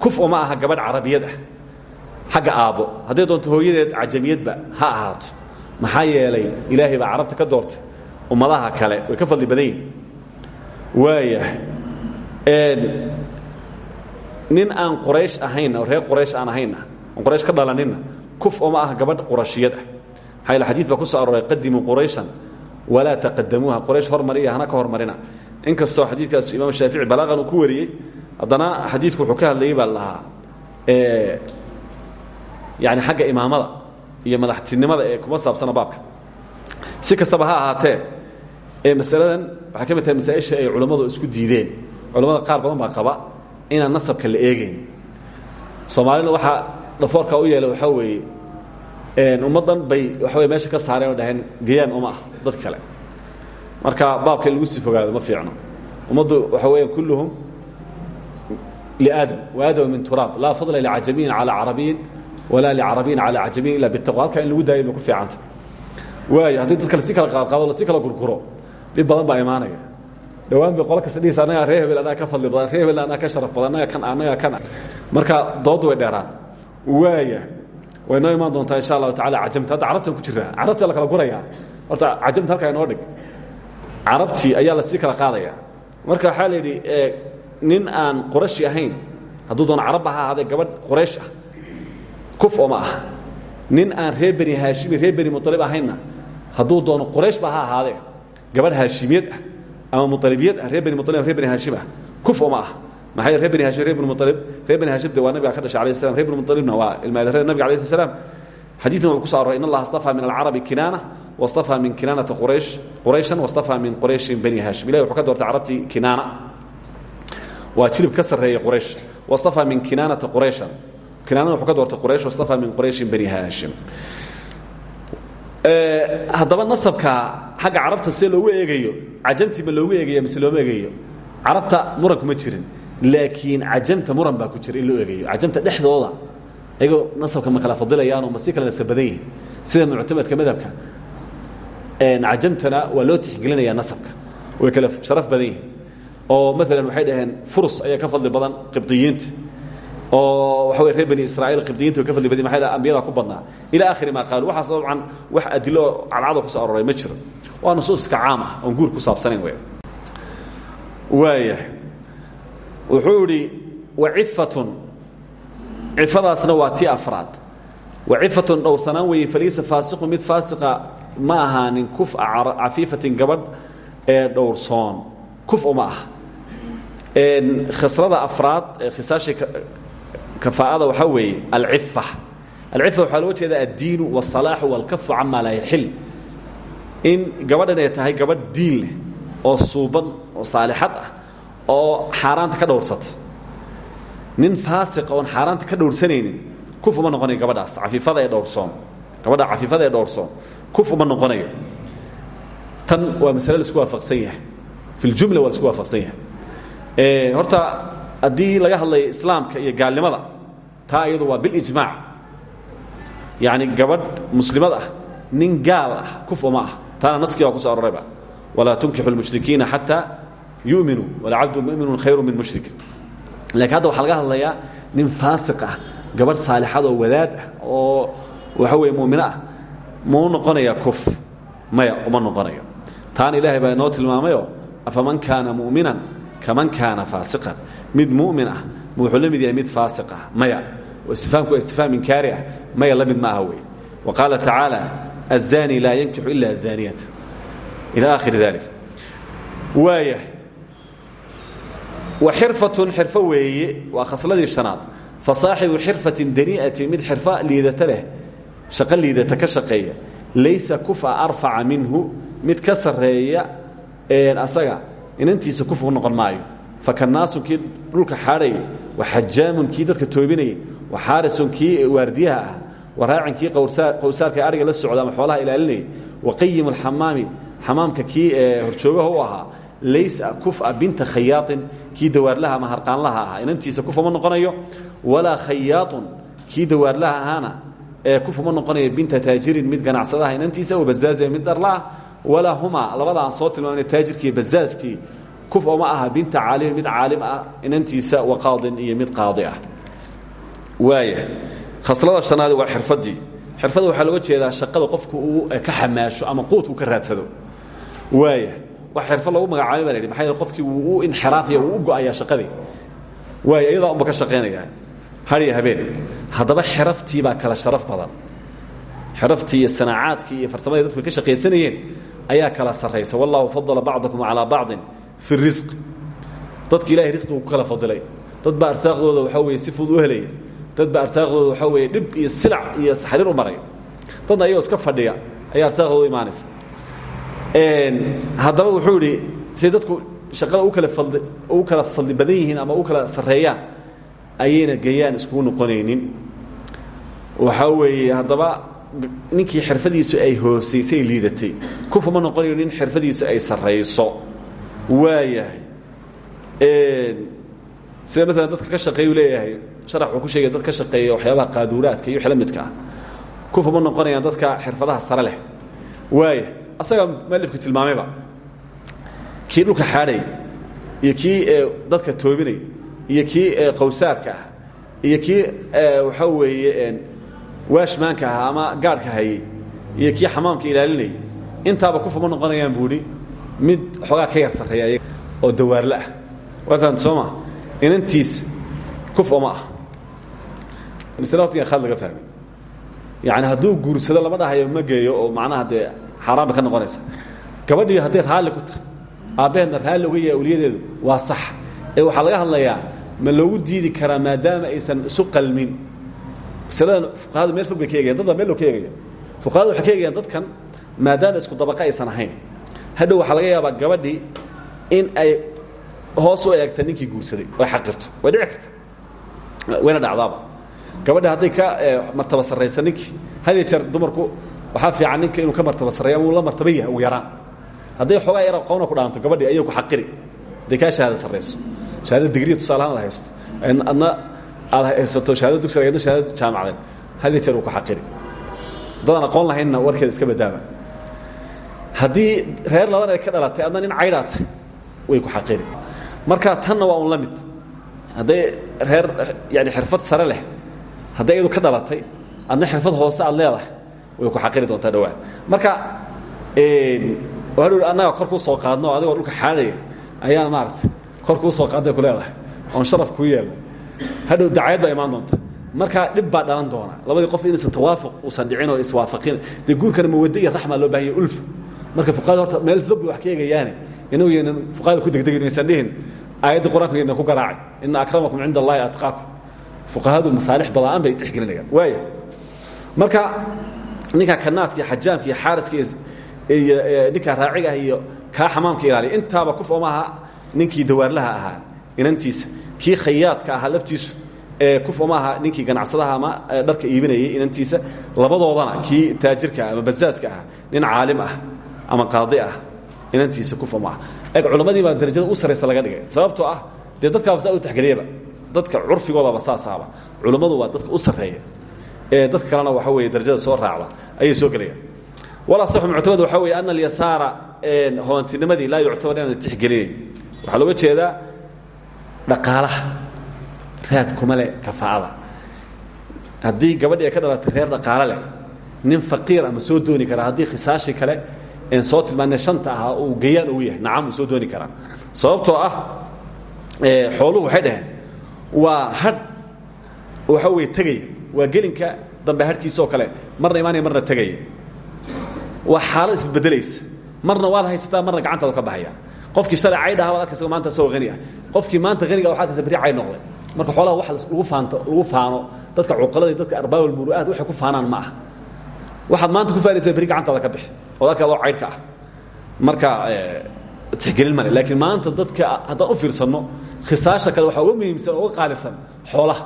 Kuf uma aha gabadh carabiyad ah xagga aabbo hadday doonto hooyadeed cajamiyadba ha ahaato. Maxaa yeelay ilaahay baa carabta ka doortay ummadaha kale way ka fadli badan yihiin waaya nin aan quraysh ahayn oo reer quraysh aan ahaynna on quraysh ka dhalaninna kuf uma aha gabadh qurashiyad ah. Maxaa yeele xadiid baa ku soo arooray qadimuu qurayshan walaa taqadamuuha quraysh hormariya hana ka hormarina inkastoo xadiidkaas imaam shaafici balaaqan uu ku wariyey haddana xadiidku wuxuu ka hadlayey baa lahaa yani xagga imaamada iyo madaxtinimada ee kuma saabsana baabka. Si kastaba ha ahaatee masaladan waxay ka mid tahay masaaisha ay culammadu isku diideen. Culamada qaar badan baa qaba inaan nasabka la eegeyn soomaalina waxaa dhafoorka u yeelay waxaa weeye ummaddan bay waxa wey meesha ka saareen oo dhaheen gayaan uma ah dad kale. Marka baabka in lagu sii fogaado ma fiicno. Ummaddu waxa weya kulluhum liaadam waadam min turaab laa fadla licajamiyin calaa carabiyin walaa licarabiyin calaa cajamiyin ila bitaqwa halkaa in lagu daayo bay ku fiicanta waayo haddii dad kale si kala qaadqaado la si kala gurguro dhib badan baa imaanaya dhowaan bay qolo kasta dhihaysa annagaa ree hebel annaga ka fadli badan ree hebel annaga ka sharaf badan annaga kan annaga kan marka dooddu way dheeraan waaya way noo imaan doontaa insha allahu tacala cajamta hadda carabtan ku jiraa carabtii la kala gurayaa horta cajamta halkaa inoo dhig carabtii ayaa la sii kala qaadaya marka waxaa la yidhi nin aan qurashi ahayn hadduu doono carabba ha ahaadee gabadh quraysh ah kuf oo ma ah. Nin aan reer beni haashimi reer beni mualib ahaynna hadduu doono qurayshba ha ahaadee gabadh haashimiyad ah ama mualibiyad ah reer beni mualib reer beni haashim ah kuf oo ma ah. Maxaa yeele reer beni hashim reer beni mualib reer beni hashim de waa nabiga ka dhashay alayh slam reer beni mualibna waa ilmaadarada nabiga alayh slat slam xadiidkan wuxuu ku so aroray in allaha astafaa min alcarabi kinaana wastafaa min kinaanata quraysh qurayshan wastafaa min qurayshin bani hashim. Ilahi wuxuu ka doortay carabtii kinaana. Waa jilib ka sarreeya quraysh. Wastafaa min kinaanata qurayshan kinaanana wuxuu ka doortay quraysh wastafaa min qurayshin bani hashim haddaba nasabka xagga carabta see loogu eegayo cajamtii ma loogu eegaya mise looma eegayo? Carabta muran kuma jirin laakiin cajamta muran baa ku jira in loo eegayo. Cajamta dhexdooda ayagoo nasabka ma kala fadilayaanoo ma si kala nasab badan yihiin sida muctamadka madhabka cajamtana waa loo tixgelinayaa nasabka. Way kala sharaf badan yihiin oo maalan waxay dhaheen furus ayaa ka fadli badan qibdiyiinta oo wey reer bani israa'iil qibdiyiinta way ka maxay dhaha ambiyada ku badnaa. Ila akhiri maa qaalu waxaas dabcan wax adilo cadcado ku soo aroray ma jiro. Waa nusuus iska caam ah oon guur ku saabsanayn wey waaya wuxuu idhi wacifatun cifadaasna waa tii afraad. Wacifatun dhowrsanaan weeye faliisa faasiqu mid faasiqa ma ahaanin kuf cafiifatin gabadh ee dhowrsoon. Kuf uma ah khisrada afraad ee kafaa'ada waxaa weeye alcifa alcifa waxaa loo jeedaa addiinu wاsalaaxu wاlkafu cama laa yaxil in gabadhan ay tahay gabadh diin leh oo suuban oo saalixad ah oo xaaraanta ka dhowrsata nin faasiqa oon xaaraanta ka dhowrsanaynin kuf uma noqonayo gabadhaas. Cafiifada ee dhowrsoon. Gabadha cafiifada ee dhowrsoon. Kuf uma noqonayo. Tan waa masale la isku waafaqsan yahay. Fi ljumla waa la isku waafaqsan yahay. Horta haddii laga hadlayo islaamka iyo gaalnimada taa iyadu waa bilijmaac yacni gabadh muslimad ah nin gaal ah kuf uma ah. Taana naskii baa ku so arorayba walaa tunkixu lmushrikiina xataa yuminuu walacabdu muminun khayru min mushrikin lakiin hadda waxaa laga hadlayaa nin faasiq ah gabadh saalixad oo wadaad ah oo waxa weye muumino ah mau noqonaya kuf maya uma noqonayo. Taana ilaahay baa inoo tilmaamayoo afaman kaana mu'minan kaman kaana faasiqan mid mumin ah wuxuu la mid yahay mid faasiq ah maya. Istifaamku waa istifhaam ah maya la mid ma aha wey wa qaala tacaala aلzani laa yankixu ila zaaniyata ilى akhiri dalik waaya wa xirfatun xirfo weeye waa khasladii shanaad. Fasaaxibu xirfatin dani'ati mid xirfo liidata leh shaqo ka shaqeeya. Laysa kufa arfaca minhu mid ka asaga inantiisa kufu noqon maayo fakanaasun kii dhulka xaadhayay waxajaamun kii dadka toobinayay waxaarisun kii waardiyaha ah waraacin kii qowsaarka ariga la socda ama xoolaha ilaalinayay waqayim alxamaami xamaamka kii horjoogaha u ahaa laysa kufa binta khayaaطin kii dawaarlaha ama harqaanlaha ahaa. Inantiisa kufa ma noqonayo walaa khayaaطun kii dawaarlaha ahaana ee kufa ma noqonayo binta taajirin mid ganacsadaha inantiisa wabazaazia mid dharlaah walaa humaa. Labada soo tilmaamna taajirkii bazaaskii kufa ma aha binta caalimin mid caalim ah inantiisa waqaadin iyo mid qaadi ah. Waaya khaslada shanaadi waa xirfadii. Xirfada waxaa looga jeedaa shaqada qofku uu ka xamaasho ama quudku ka raadsado. Waaya wax xirfad lagu magacaabay baa la yidhi maxaa yeele qofkii wuu u inxiraafaya wuu u go'ayaa shaqadii. Waaya iyadaa unba ka shaqaynaya hariya habeen haddaba xiraftii baa kala sharaf badan. Xiraftii iyo sanaacaadkii iyo farsamadii dadku ka shaqaysanayeen ayaa kala sarraysa. Wallahu fadala bacdakum calaa bacdin fi risq dadki ilahay risqigu ku kala fadilay. dad baa arsaaqdooda waxaa weeye si fudud u helaya dad baa arsaaqdooda waxaa weeye dhib iyo silac iyo saxriir u maray. dadna ayagoo iska fadhiya ayaa arsaaqdooda imaanaysa. Haddaba wuxuu idhi siday dadku shaqada u kala fadli u kala fadli badan yihiin ama u kala sarreeyaan? Ayayna gayaan iskugu noqonaynin. Waxaa weeye haddaba ninkii xirfadiisu ay hoosaysay liidatay. Kufa ma noqonayo nin xirfadiisu ay sarrayso waayahay. Sida maalan dadka ka shaqeeyu leeyahay sharax wuxuu ku sheegaya dad ka shaqeeya waxyaabaha qaaduuraadka iyo wix la midka ah. Kufa ma noqonayaan dadka xirfadaha sare leh. Waaya asagaa mualifku tilmaamayba kii dhulka xaadhay iyo kii dadka toobinay iyo kii qowsaarka ah iyo kii waxaa weeye waashmaanka ah ama gaadhka hayey iyo kii xamaamka ilaalinayay. Intaaba kufa ma noqonayaan buuhi mid xoogaa ka yar sarreeya oo dawaarle ah. Waa fahamta soo maa inantiisa kuf oma ah. Masle horta khad laga fahmay yani hadduu guursado lama dhahayo ma geeyo oo macnaha dee xaaraan bay ka noqonaysa. Gabadhii hadday raalli ku tahay aabbaheedna raalli uga yahay awliyadeedu waa sax. Ee waxaa laga hadlayaa ma loogu diidi karaa maadaama aysan isu qalmin. Masaladan fuqahadu meel fog bay ka eegayaan dad baa meel loo ka eegaya. Fuqahadu waxay ka eegayaan dadkan maadaama isku dabaqa aysan ahayn hadhow waxaa laga yaabaa gabadhii in ay hoos u eegta ninkii guursaday oy xaqirto. Way dhici karta. Wayna dhacdaaba. Gabadha hadday ka martaba sarraysa ninkii had jeer dumarku waxaa fiican ninka inuu ka martaba sarreeya ama uu la martaba yahay ugu yaraan hadday xoogaa yar qowna ku dhaanto gabadhii ayay ku xaqiri. Hadday kaa shahaada sarrayso. Shahaada digriya tusaalahaan ad haysto. Adna aad haysato shahaada dugsiga adna shahaada jaamacadeed had jeer uu ku xaqiri. Haddaadan aqoon lahaynna warkeeda iska badaaba haddii reer laban ay ka dhalatay adna nin caydhaa tahay way ku xaqiri marka tanna waa un la mid. Reer yani xirfad sare leh hadday iyadu ka dhalatay adna xirfad hoose aad leedahay way ku xaqiri doontaa dhawaan marka hadhow annaga kor kuu soo qaadno adigoo dhulka xaadhaya ayaa maarata kor kuu soo qaadday ku leedahay oon sharaf kuu yeelna hadhow dacayad baa imaan doonta. Markaa dhib baa dhalan doona. Labadii qof inaysan tawaafuq uusan dhicin oo iswaafaqin dee guurkana mawaddo iyo loo bahanya ulfa marka fuqahada horta meel fog bay wax ka eegayaane. Inagu yaynan fuqahada ku degdegin aysan dhihin aayadda qur'aanku yaynan ku garaacay. Ina akramakum cinda allahi atqaakum. Fuqahadu masaalix badaan bay tixgelinayaan. Waaya marka ninka kanaaska iyo xajaamka iyo xaaraska iyo ninka raaciga ah iyo kaa xamaamka ilaaliya intaaba kuf oo maaha ninkii dawaarlaha ahaa inantiisa. Kii khayaadka ahaa laftiisu kuf oo maaha ninkii ganacsadaha ama dharka iibinayay inantiisa. Labadoodana kii taajirka ama basaaska ah nin caalim ah ama qaadi ah inantiisa kuf oo maaha eg culammadii baa darajada u sarraysa laga dhigay. Sababtoo ah dee dadkaaba saa u taxgeliyaba dadka curfigoodaba saasaaba culammadu waa dadka u sarreeya. Ee dadka kalena waxa weeye darajada soo raacda ayay soo gelayaan walasaxu muctamad waxaa weeye ana alyasaara hoantinimadii laa yuctabar inaan tixgelinayn waxaa looga jeedaa dhaqaalaha raad kuma leh kafaa'ada haddii gabadhii ay ka dhalatay reer dhaqaalo leh nin faqiir ama soo dooni kara haddii khisaashii kale soo tilmaanay shanta ahaa uu gayaan ugu yahay. Nacam uu soo dooni karaa sababtoo ah xooluhu waxay dhaheen waa hadh waxa weye tegaya. Waa gelinka dambe hadhkiisa oo kale. Marna imaanaya marna tegaya. Waa xaalo isbedelaysa marna waad haysataa marna gacantaadu ka baxaya. Qofkii shalay caydh aha waad arkaysa maanta isagoo hani ah qofkii maanta haniga waxaad arkaysa berri cayd noqday. Marka xoolaha wax lagu faanto lagu faano dadka cuqalada iyo dadka arbaabul muru'aad waxay ku faanaan ma aha waxaad maanta ku faanaysaa berri gacantaada ka bixi adoo caydhka ah. Marka tixgelin male laakiin maanta dadka haddaan u fiirsanno khisaasha kale waxaa uga muhiimsan oo qaalisan xoolaha.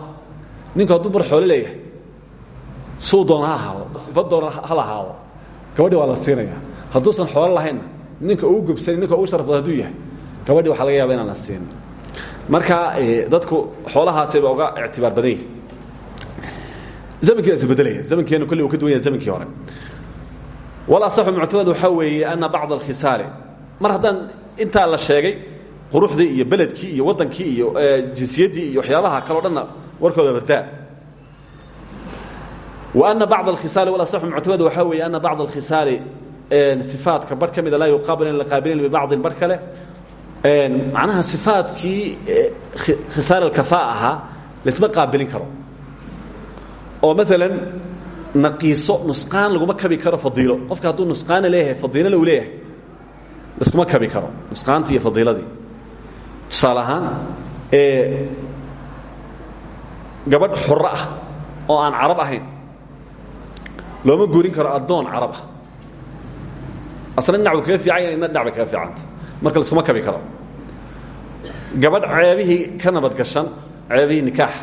Ninku hadduu mar xoolo leeyahay suu doona ha ahaado sifa doona ha lahaado gabadhi waa la siinaya hadduusan xoolo lahaynna ninka ugu gobsany ninka ugu sharaf haduu yahay gabadhi waxa laga yaaba inaan la siin marka dadku xoolahaasayba uga ictibaar badan yihi zamankeenu kulli uu ka duwan yahay zamankii hore. Walasaxu muctamad waxaa weeye ana bacd alkhisaali mar haddaan intaa la sheegay quruxdii iyo beledkii iyo waddankii iyo jinsiyaddii iyo waxyaabaha kaleo dhanna warkooda badaa wa ana bacd alkhisaali walasaxu muctamad waxaa weeye ana bacd alkhisaali sifaadka bar ka mida laa yuqaabil in la qaabilin bibacdin bar kale. Macnaha sifaadkii khisaal alkafaa ahaa laisma qaabilin karo oo maalan naqiiso nusqaan laguma kabi karo fadiilo. Qofka hadduu nusqaana leeyahay fadiilana uu leeyahay. Laskuma kabi karo nusqaantii iyo fadiiladii. Tusaale ahaan gabadh xoro ah oo aan carab ahayn looma guurin karo addoon carab ah. Asna dhinac buu kaga fiican yahay idna dhinac bay kaga fiicanta. Marka laskuma kabi karo. Gabadh ceebihii ka nabadgashan ceebihii nikaax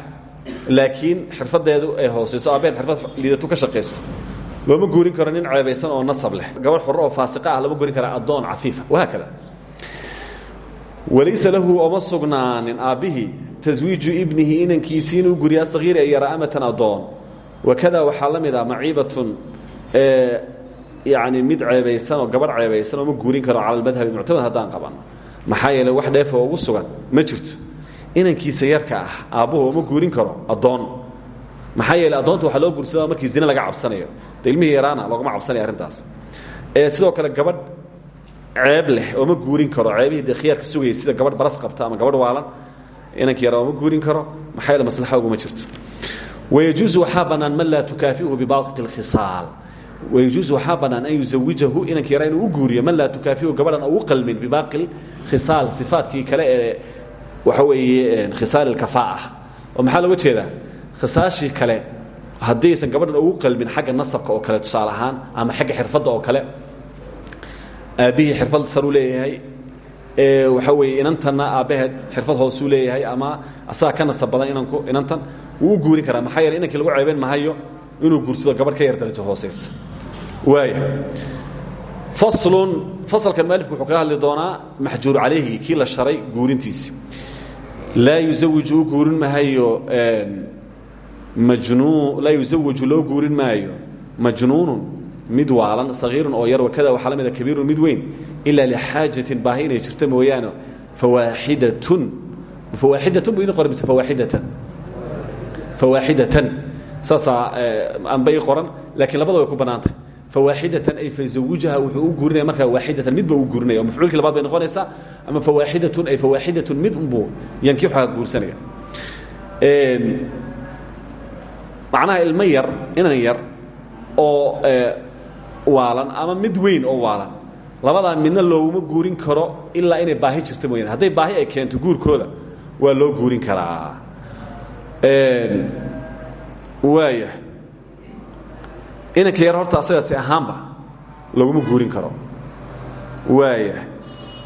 laakiin xirfadeedu ay hoosayso aabeen xirfad liidatu ka shaqaysto looma guurin karo nin ceebaysan oo nasab leh. Gabadh xoro oo faasiqa ah lama guurin kara addoon cafiifa wahaakada walaysa lahu oma sugnaanin aabbihii taswiiju ibnihi inankiisii inuu guriyaa sagiiri ay yara amatan addoon. Wakada waxaa la mid ah maciibatun yani mid ceebaysan oo gabadh ceebaysan ooma guurin karo cala almadhabi muctamad haddaan qabanno maxaa yeele wax dheefa ugu sugan ma jirto inankiisa yarka ah aabbuhu oma guurin karo addoon. Maxaa yeele addoonta waxaa loo guursadaa markii zine laga cabsanayo. De ilmihii yaraana loogama cabsanaya arrintaas. Sidoo kale gabadh ceeb leh ooma guurin karo. Ceebihii dee khiyaarka sugayay sida gabadh baras qabta ama gabadh waalan inankii yaraa ooma guurin karo. Maxaa yeele maslaxa uguma jirto. Wayajuusu waxaa bannaan man laa tukaafi'uhu bibaaqi اlkhisaal wayajuusu waxaa bannaan an yuzawijahu inanka yaraa inuu u guuriyo. Man laa tukaafihu gabadhan ugu qalmin bibaaqi khisaal sifaadkii kale ee waxa weeye khisaal ilkafaa'a oo maxaa looga jeedaa? Khisaashii kale haddaysan gabadhan ugu qalmin xagga nasabka oo kale tusaale ahaan ama xagga xirfadda oo kale. Aabbihii xirfad saruu leeyahay waxa weeye inantanna aabbaheed xirfad hoosuu leeyahay ama asaga ka nasab badan inanku inantan wuu u guurin karaa. Maxaa yeele inankii lagu ceebayn mahayo inuu guursado gabadh ka yar darajo hoosaysa waaya faslun fasalkan mualifku wuxuu kaga hadli doonaa maxjuur calayhi kii la sharay guurintiisi laa yuzawiju u guurin majnuu laa yuzawiju loo guurin maayo majnuunun mid waalan sagiirun oo yar wakada waxaa la kabiirun mid weyn ilaa lixaajatin baahi inay jirto mooyaane fawaaxidatun fawaaxidatun bu idin qoran mise fawaaxidatan fawaaxidatan saasaa qoran laakiin labada ku bannaantay fawaaxidatan ay fazawijaha wuxuu u guurinaya markaa waaxidatan midba u guurinaya mafcuulkii labaad bay noqonaysaa ama fawaaxidatun ay fawaaxidatun mid unbuu yankixuha guursanaya macnaha ilmo yar inan yar oo waalan ama mid weyn oo waalan labadaa midna looguma guurin karo ilaa inay baahi jirto mooyane hadday baahi ay keento guurkooda waa loo guurin karaa waaya inanka yar horta asagaasi ahaanba laguma guurin karo. Waaya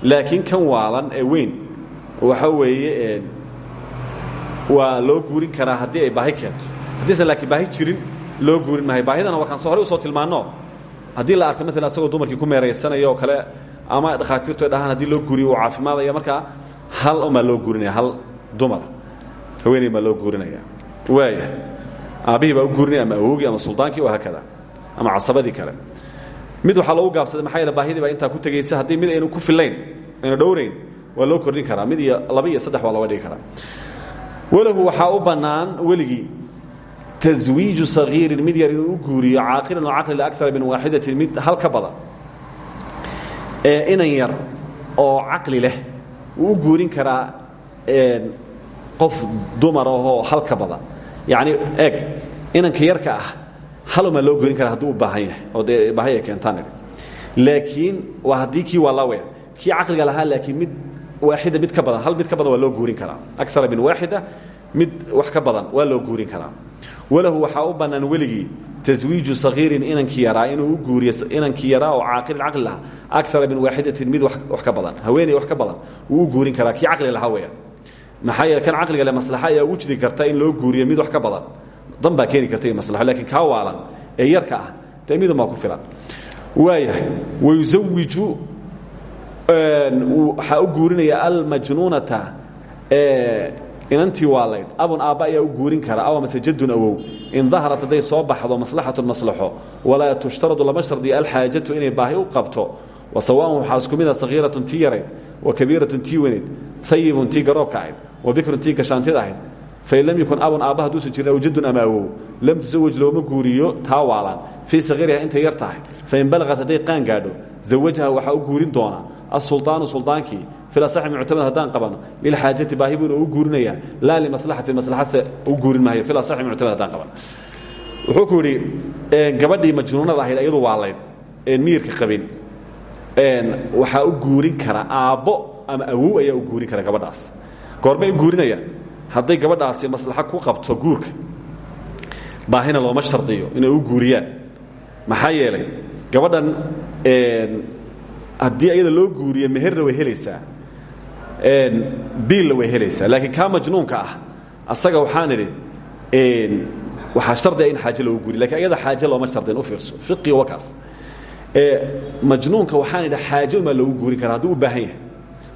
laakiin kan waalan ee weyn waxa weeye waa loo guurin karaa haddii ay baahi keento. Haddiisan laakiin baahi jirin loo guurin maayo baahidana waa kaan so horey u soo tilmaanno haddii la arko maalan asagoo dumarkii ku meeraysanayo oo kale ama dhakhaatiirtu ay dhahaan haddii loo guuriyo uu caafimaadaya markaa hal unbaa loo guurinaya hal dumar haweeney baa loo guurinaya. Waaya aabbihii baa u guurinaya ama awogii ama suldaankii wahaakada ama casabadii kale. Mid waxaa loogu gaabsaday maxaa yeele baahidii baa intaa ku tegaysa haddii mid aynu ku fillayn aynu dhowrayn waa loo kordhin karaa. Mid iyo laba iyo saddex waa looga dhigi karaa. Walahu waxaa u bannaan weligii taswiiju sagiirin mid yar inuu guuriyo caaqilan oo caqli liakara min waaxidatin mid hal ka badan inan yar oo caqli leh wuu u guurin karaa qof dumar ahoo halka badan. Yacni eeg inanka yarka ah halumaa loo guurin kara hadduu u baahan yahay? Oo dee baahaya keentaan laakiin waa haddii kii waa laweya kii caqliga lahaa laakiin mid waaxida mid ka badan. Hal mid ka badan waa loo guurin karaa. Akara min waaxida mid wax ka badan waa loo guurin karaa. Walahu waxaa u bannaan weligii taswiiju sagiirin inankii yaraa inuu u guuriyo inankii yaraa oo caaqilin caqli lahaa. Akara min waaxidatin mid wax ka badan. Haweeney wax ka badan. Wuu u guurin karaa kii caqli lahaa weya maxaa yeele kan caqliga le maslaxa ayaa ugu jiri karta in loo guuriyo mid wax ka badan dan baa keeni karta iyo maslaxo lakiin kaa waalan ee yarka ah dee midunbaa ku filan. Waayahay wayusawiju waxaa u guurinaya almajnuunata inantii waalayd abun aabba ayaa u guurin kara aw amase jadun awow. In daharat hadday soo baxdo maslaxatun maslaxo walaa tushtaradu lama shardiyo alxaajatu inay baahi u qabto. Wa sawaaun waxaa isku mida sagiiratun tii yarayd wa kabiiratun tii weynayd ayibun tii garoobka ahayd wa bikrun tii gashaantid ahayd fain lam yakun abun aabba hadduusan jirin aw jadun ama awow lam tusawaj looma guuriyo taa waalan. Fii sagiiriha intay yar tahay. Fain balaqat hadday qaan gaadho zawajha waxaa u guurin doona. Asulطaanu suldaankii filasaxi muctamad haddaan qabano lilxaajati baahi buuna u guurinayaa laa limaslaxati maslaxase u guurin maayo. Filasaxi muctamad haddaan qabano. Wuxuu ku yidhi gabadhii majnuunada ahayd ayadu waalayd een miyirka qabin. Waxaa u guurin kara aabbo ama awow ayaa u guurin kara gabadhaas. Goorbay u guurinayaan hadday gabadhaasi maslaxo ku qabto guurka baahina looma shardiyo inay u guuriyaan. Maxaa yeelay gabadhan haddii ayada loo guuriyo meherna way helaysaa. Biilla way helaysaa. Laakiin kaa majnuunka ah asaga waxaan idhi waxaa shardiga in xaaje loogu guuriy laakiin ayada xaaje looma shardin u fiirso. Fiqi wakaas majnuunka waxaan idhi xaaje umaa loogu guurin karaa hadduu u baahan yahay.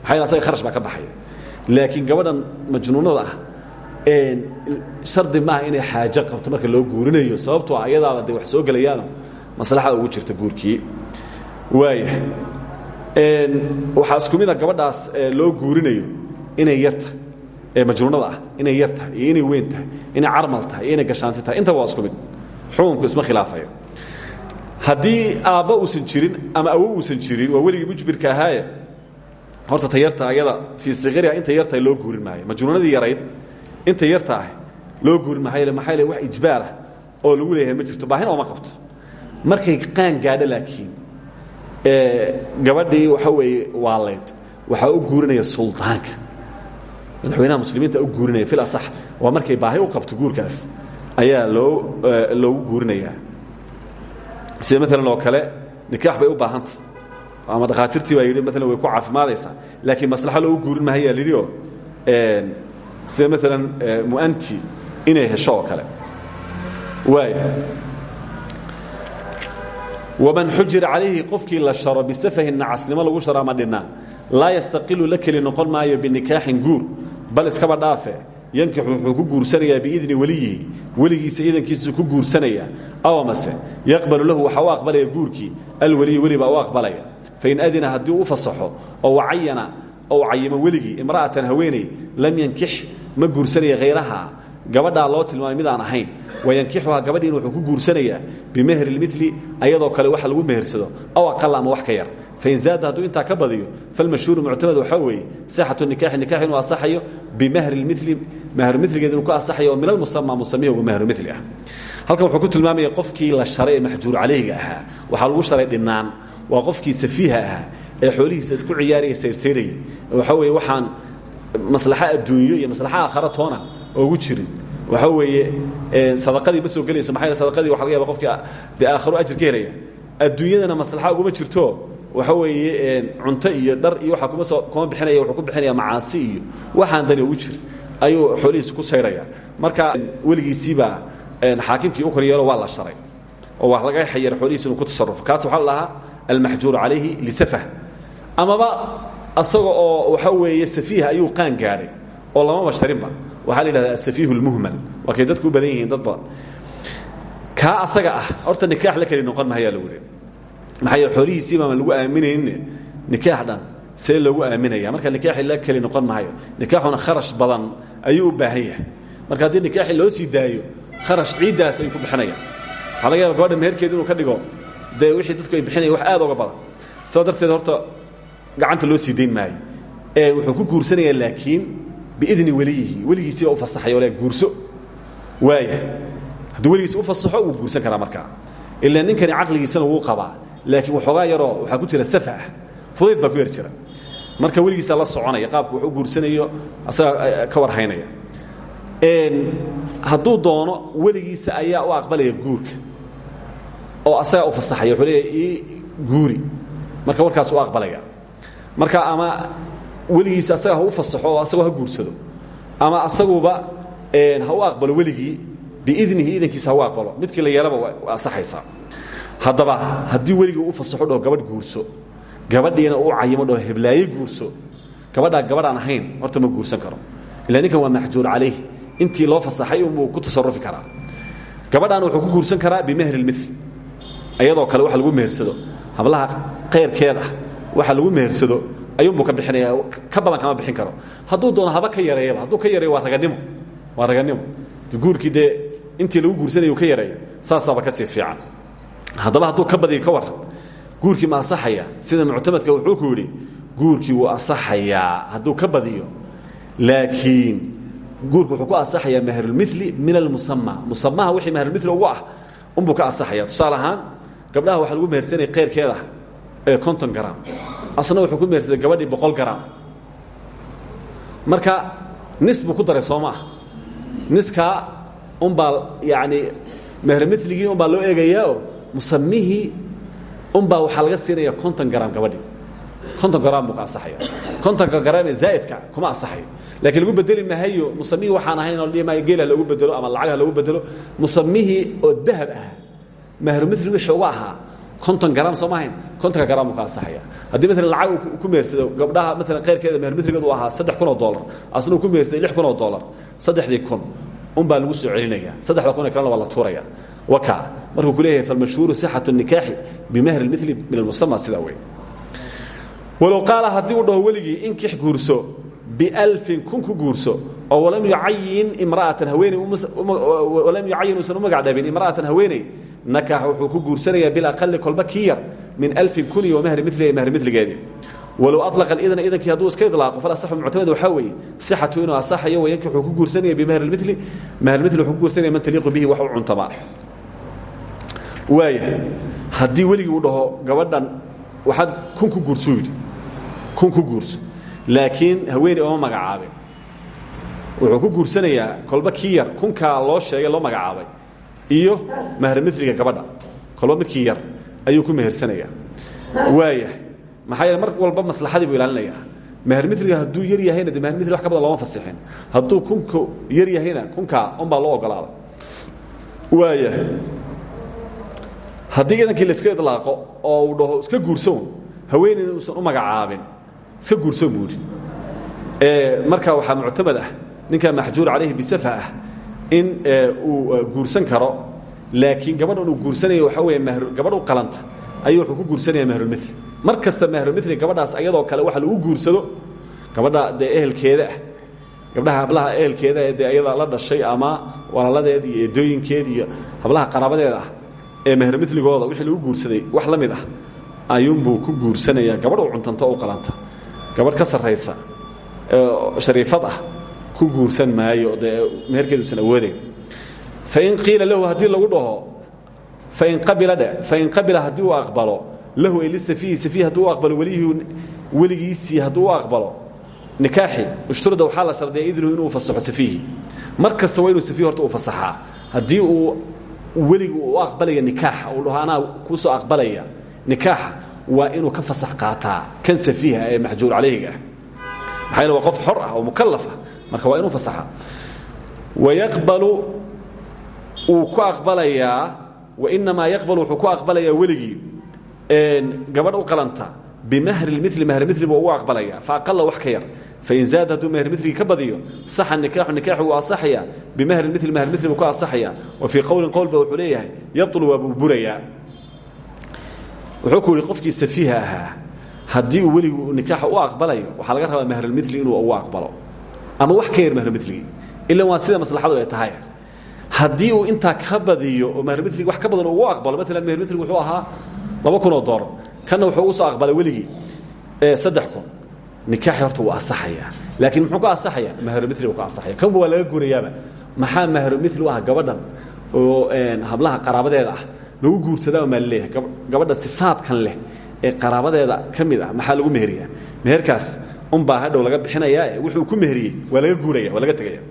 Maxaa yeel asaga kharash baa ka baxaya laakiin gabadhan majnuunada ah shardi maaha inay xaaje qabto marka loo guurinayo sababtoo ayadaaba de wax soo gelayaano maslaxada ugu jirta guurkii. Waaya waxaa isku mida gabadhaas loo guurinayo inay yartahay ee majnuunada ah inay yar tahay iyo inay weyn tahay inay carmal tahay iyo inay gashaanti tahay. Intaba waa isku mid. Xukunku isma khilaafayo. Haddii aabba uusan jirin ama awow uusan jirin waa weligii mujbirka ahaaye horta ta yarta ayada fii sikiriha inta yartahay loo guurin maayo. Majnuunadii yarayd inta yarta ah loo guurin maayo maxaa le wax ijbaar ah oo lagu leeyahay ma jirto. Baahina ooma qabto. Markay qaan gaadho laakiin gabadhii waxa weeye waaleyd waxaa u guurinaya suldaanka. Madaxweynaha muslimiinta u guurinaya fil asax. Waa markay baahi u qabto guurkaas. Ayaa loo loogu guurinayaa. Sida maalan oo kale nikaax bay u baahantay ama dhakhaatiirtii baa yidhi maalan way ku caafimaadaysaa. Laakiin maslaxo loogu guurin mahayaa la yidhi oo sida maalan mu'anti inay hesho kale. Waay waman xujira calayhi qofkii la sharo bisafahin nacasnimo lagu sharo ama dhinaa laa yastaqilu la keli noqon maayo binikaaxin guur bal iskaba dhaafe. Yankixu wuxuu ku guursanayaa biidni weliyihi weligiisa idankiisu ku guursanaya aw amase yaqbalu lahu waxaa u aqbalaya guurkii alweliyu weli baa u aqbalaya fain adina haddii u fasaxo oo wacayana ou cayimo weligii imra'atan haweeney lam yankix ma guursanaya hayraha gabadhaa loo tilmaamay mid aan ahayn. Wayankixuhaa wuxuu ku guursanayaa bimehri lmili ayadoo kale wax lagu mehersado. Aw aqala ama wax ka yar. Fain zaada hadduu intaa ka badiyo falmashhuuru muctamad waxaa weeye sixatu nikaaxi nikaax inuu asaxayo bimahri lmili mahrumiligeed inuu ku asaxayo oo min almusama musamihi wa mahrumili ah. Halkan wuxuu ku tilmaamaya qofkii la sharay ee maxjuur calayhiga ahaa lagu sharay dhinaan waa qofkii safiiha ahaa ee xoolihiisa isku ciyaaraya sayrsayrayay waxaa weeye waxaan maslaxo adduunyo iyo maslaxo aakhara toona ogu jirin waxa weeye sadaqadii ma soo gelayso maxaa sadaqadii waxa laga yaba qofkii dee aakharo ajir ka helaya. Adduunyadana maslaxa uguma jirto. Waxa weeye cunto iyo dhar iyo waxa kuma soo kuma bixinaya wuxuu ku bixinaya macaasi iyo waxaan dani ugu jir ayuu xoolihiisa ku sayraya. Marka weligiisiibaa xaakimkii u koryeelo waa la sharay. Oo wax laga xayar xoolihiisa inuu ku tasarufo kaas waxaa la dhahaa almaxjuuru calayhi lisafah. Amaba asaga oo waxa weeye safiiha ayuu qaan gaadhay oo lamaba sharinba waxaa la yidhahda asafiihu lmuhmal. Waa kay dadku u badan yihiin dad badan. Kaa asaga ah horta nikaax la keli noqon mahayaa lagu leey maxaa yeele xoolihiisiibaa lagu aaminaynin nikaax dhan see loogu aaminaya marka nikaaxi la keli noqon mahayo nikaaxuna kharash badan ayuu u baahan yahay. Marka haddii nikaaxi loo sii daayo kharash ciiddaas ayuu ku bixinayaan waxaa laga yaba gabadha meherkeedu inuu ka dhigo dee wixii dadku ay bixinayan wax aad oga badan. Saa darteed horta gacanta loo sii dayn maayo. Ee wuxuu ku guursanayaa laakiin biidni weliyihi. Weligiisiiba u fasaxay oo le guurso. Waaya hadduu weligiisa u fasaxo wuu guursan karaa markaa. Ilaa ninkani caqligiisana wuu qabaa. Laakiin waxoogaa yaroo waxaa ku jira safa ah. Fudayd baa ku yar jira. Marka weligiisa la soconaya qaabku wax u guursanayo asaga ka warhaynaya. Hadduu doono weligiisa ayaa u aqbalaya guurka. Oo asagaa u fasaxaya wuxuu leeya ii guuri. Marka warkaas u aqbalaya. Marka ama weligiisa asaga ha u fasaxo oo asagoo ha guursado ama asaguba ha u aqbalo weligii biidnihi idankiisa ha u aqbalo. Midkii la yeelaba waa asaxaysaa haddaba haddii weligii u fasaxo dhaho gabadh guurso gabadhiina uu cayimo dhaho heblaaye guurso gabadhaa gabadh aan ahayn horta ma guursan karo. Ila ninkan waa maxjuur calayh intii loo fasaxay unbuu ku tasarufi karaa. Gabadhaana wuxuu ku guursan karaa bimehri lmil ayadoo kale waxa lagu mehersado. Hablaha kayrkeed ah waxa lagu mehersado ayuunbuu ka bixinaya. Ka badan kama bixin karo. Hadduu doono haba ka yareeyaba hadduu ka yareeyo waa raganimo waa raganimo guurkii dee intii lagu guursanaya uu ka yareeyo saasaaba ka sii fiican. Haddaba hadduu ka badiyo ka waran guurkii ma asaxaya sida muctamadka wuxuu ku yidhi guurkii wuu asaxayaa hadduu ka badiyo. Laakiin guurku wuxuu ku asaxayaa mahrulmili min almusama musamaha wixii mahrulmili ugu ah unbuu ka asaxaya tusaale ahaan gabdhaha waxaa lagu mehersanaya keyrkeeda ee konton garam asna wuxuu ku mehersaday gabadhii boqol garam marka nis buu ku daray soo maah niskaa unbaa yani mehrmiligii unbaa loo eegayaa oo musamihii unbaa waxaa laga siinaya konton garam gabadhii. Konton garam buu ka asaxaya kontonka garam ee zaa'idka kuma asaxayo laakiin lagu bedeli mahayo musamihii waxaan ahayn oo dhimaayo geela loogu bedelo ama lacag ha loogu bedelo musamihii oo dahab ah mahrumili wixii uga ahaa konton garam soo maahayn. Kontonka garam buu ka asaxaya haddii maalan lacag uu ku meersado gabdhaha maalan khayrkeeda mahrumiligeed uu ahaa saddex kun oo dollar. Asna uu ku meersaday lix kun oo dollar. Saddexdii kun unbaa lagu soo celinaya. Saddexda kun ee kalena waa la tuuraya. Waka markuu ku leeyahay falmashhuuru sixatu nikaaxi bimahri lmili min almusama sidaa wey walow qaala haddii uu dhaho weligii inkix guurso bialfin kun ku guurso oo walam yucayin imra'atan haweeney walam yucayin uusan u magac dhabin imra'atan haweeney nakax wuxuu ku guursanayaa bilaqali kolba kii yar min alfin kun iyo mahri milihi mahri miligeedii walow alaqa idna idankii hadduu iska ilaaqo falasaxu muctamad waxaa weeye sixatu inuu asaxayo wayankix wuxuu ku guursanaya bimahri lmili mahri mili wuxuu ku guursanaya man taliiqu bihi wax u cuntamaa waaya haddii weligii uu dhaho gabadhan waxaad kun ku guurso yidhi. Kun ku guurso laakiin haweeney ooma magacaabin wuxuu ku guursanayaa kolba kii yar kunkaa loo sheegay loo magacaabay iyo mahrmiliga gabadha. Kolba midkii yar ayuu ku mehersanayaa. Waaya maxaa yeele mar walba maslaxadii buu ilaalinayaa. Mahrmiliga hadduu yar yahayna de mahrmili wax ka badan looma fasixin. Hadduu kunku yar yahayna kunkaa unbaa loo ogolaaday. Waaya haddii idankii la iska idlaaqo oo uu dhaho iska guursoon haweeneyna uusan u magacaabin guursoon buu yidhi marka waxaa muctamad ah ninkaa maxjuur calayhi bisafa ah in uu guursan karo. Laakiin gabadhan uu guursanayo waxaa weeye gabadh u qalanta ayuu wuxuu ku guursanaya mahrulmili mar kasta mahrulmili gabadhaas ayadoo kale waxa lagu guursado gabadha dee ehelkeeda ah. Gabdhaha hablaha ehelkeeda ee dee ayada la dhashay ama walaaladeed iyo eedooyinkeed iyo hablaha qaraabadeeda ah ee mahrmiligooda wixii lagu guursaday wax la mid ah ayuunbuu ku guursanayaa gabadh u cuntanto u qalanta gabadh ka sarraysa shariifad ah ku guursan maayo dee meherkeeduusan awoodayn fain qiila lahu haddii lagu dhaho fain qabila dhe fain qabila haddii uu aqbalo lahu ay lisafiihi safiih hadduu u aqbalo welihii weligiisii hadduu u aqbalo nikaaxi ushturada waxaa la shardiya idnuhu inuu fasaxo safiihi mar kasta waa horta uu fasaxaa. Haddii uu weligu u aqbalaya nikaaxa uu dhaho anaa soo aqbalaya nikaaxa waa inuu ka fasax qaataa kan safiiha ee maxjuur calayhiga ah maxaa waa qof xor ah oo mukallaf ah. Marka waa inuu fasaxa. Wayaqbalu wuu ku aqbalayaa wainamaa yaqbal wuxuu ku aqbalayaa weligii gabadh u qalanta bimahri lmili mahrmili buu ugu aqbalaya. Faaqala wax ka yar. Fain zaad hadduu mahrmiligii ka badiyo saxa nikaaxu nikaaxu wuu asaxaya bimahri mili mahrmili buu ku asaxaya. Wa fii qowlin qowl ba wuxuu leeyahay yabطulu waa burburayaa wuxuu ku yihi qofkii safiiha ahaa haddii uu weligu nikaaxa u aqbalayo waxaa laga rabaa mahrulmili inuu ugu aqbalo. Ama wax ka yar mahrulmiligii ila waa sida maslaxadu ay tahay. Haddii uu intaa ka badiyo oo mahrmiligi wax ka badan ugu aqbalo maalan mahrmiligi wuxuu ahaa laba kun oo doolar kanna wuxuu ugu soo aqbalay weligii saddex kun. Nikaaxi horta wuu asaxayaa laakiin muxuu ka asaxaya mahromili ka asaxaya kanba waa laga guurayaaba. Maxaa mahromili u ah gabadhan oo hablaha qaraabadeeda ah lagu guursadaa maa la leeyahay gabadha sifaadkan leh ee qaraabadeeda ka mid ah maxaa lagu meheriyaa meherkaas unbaa hadhow laga bixinayaa wuxuu ku meheriyey waa laga guuraya waa laga tegaya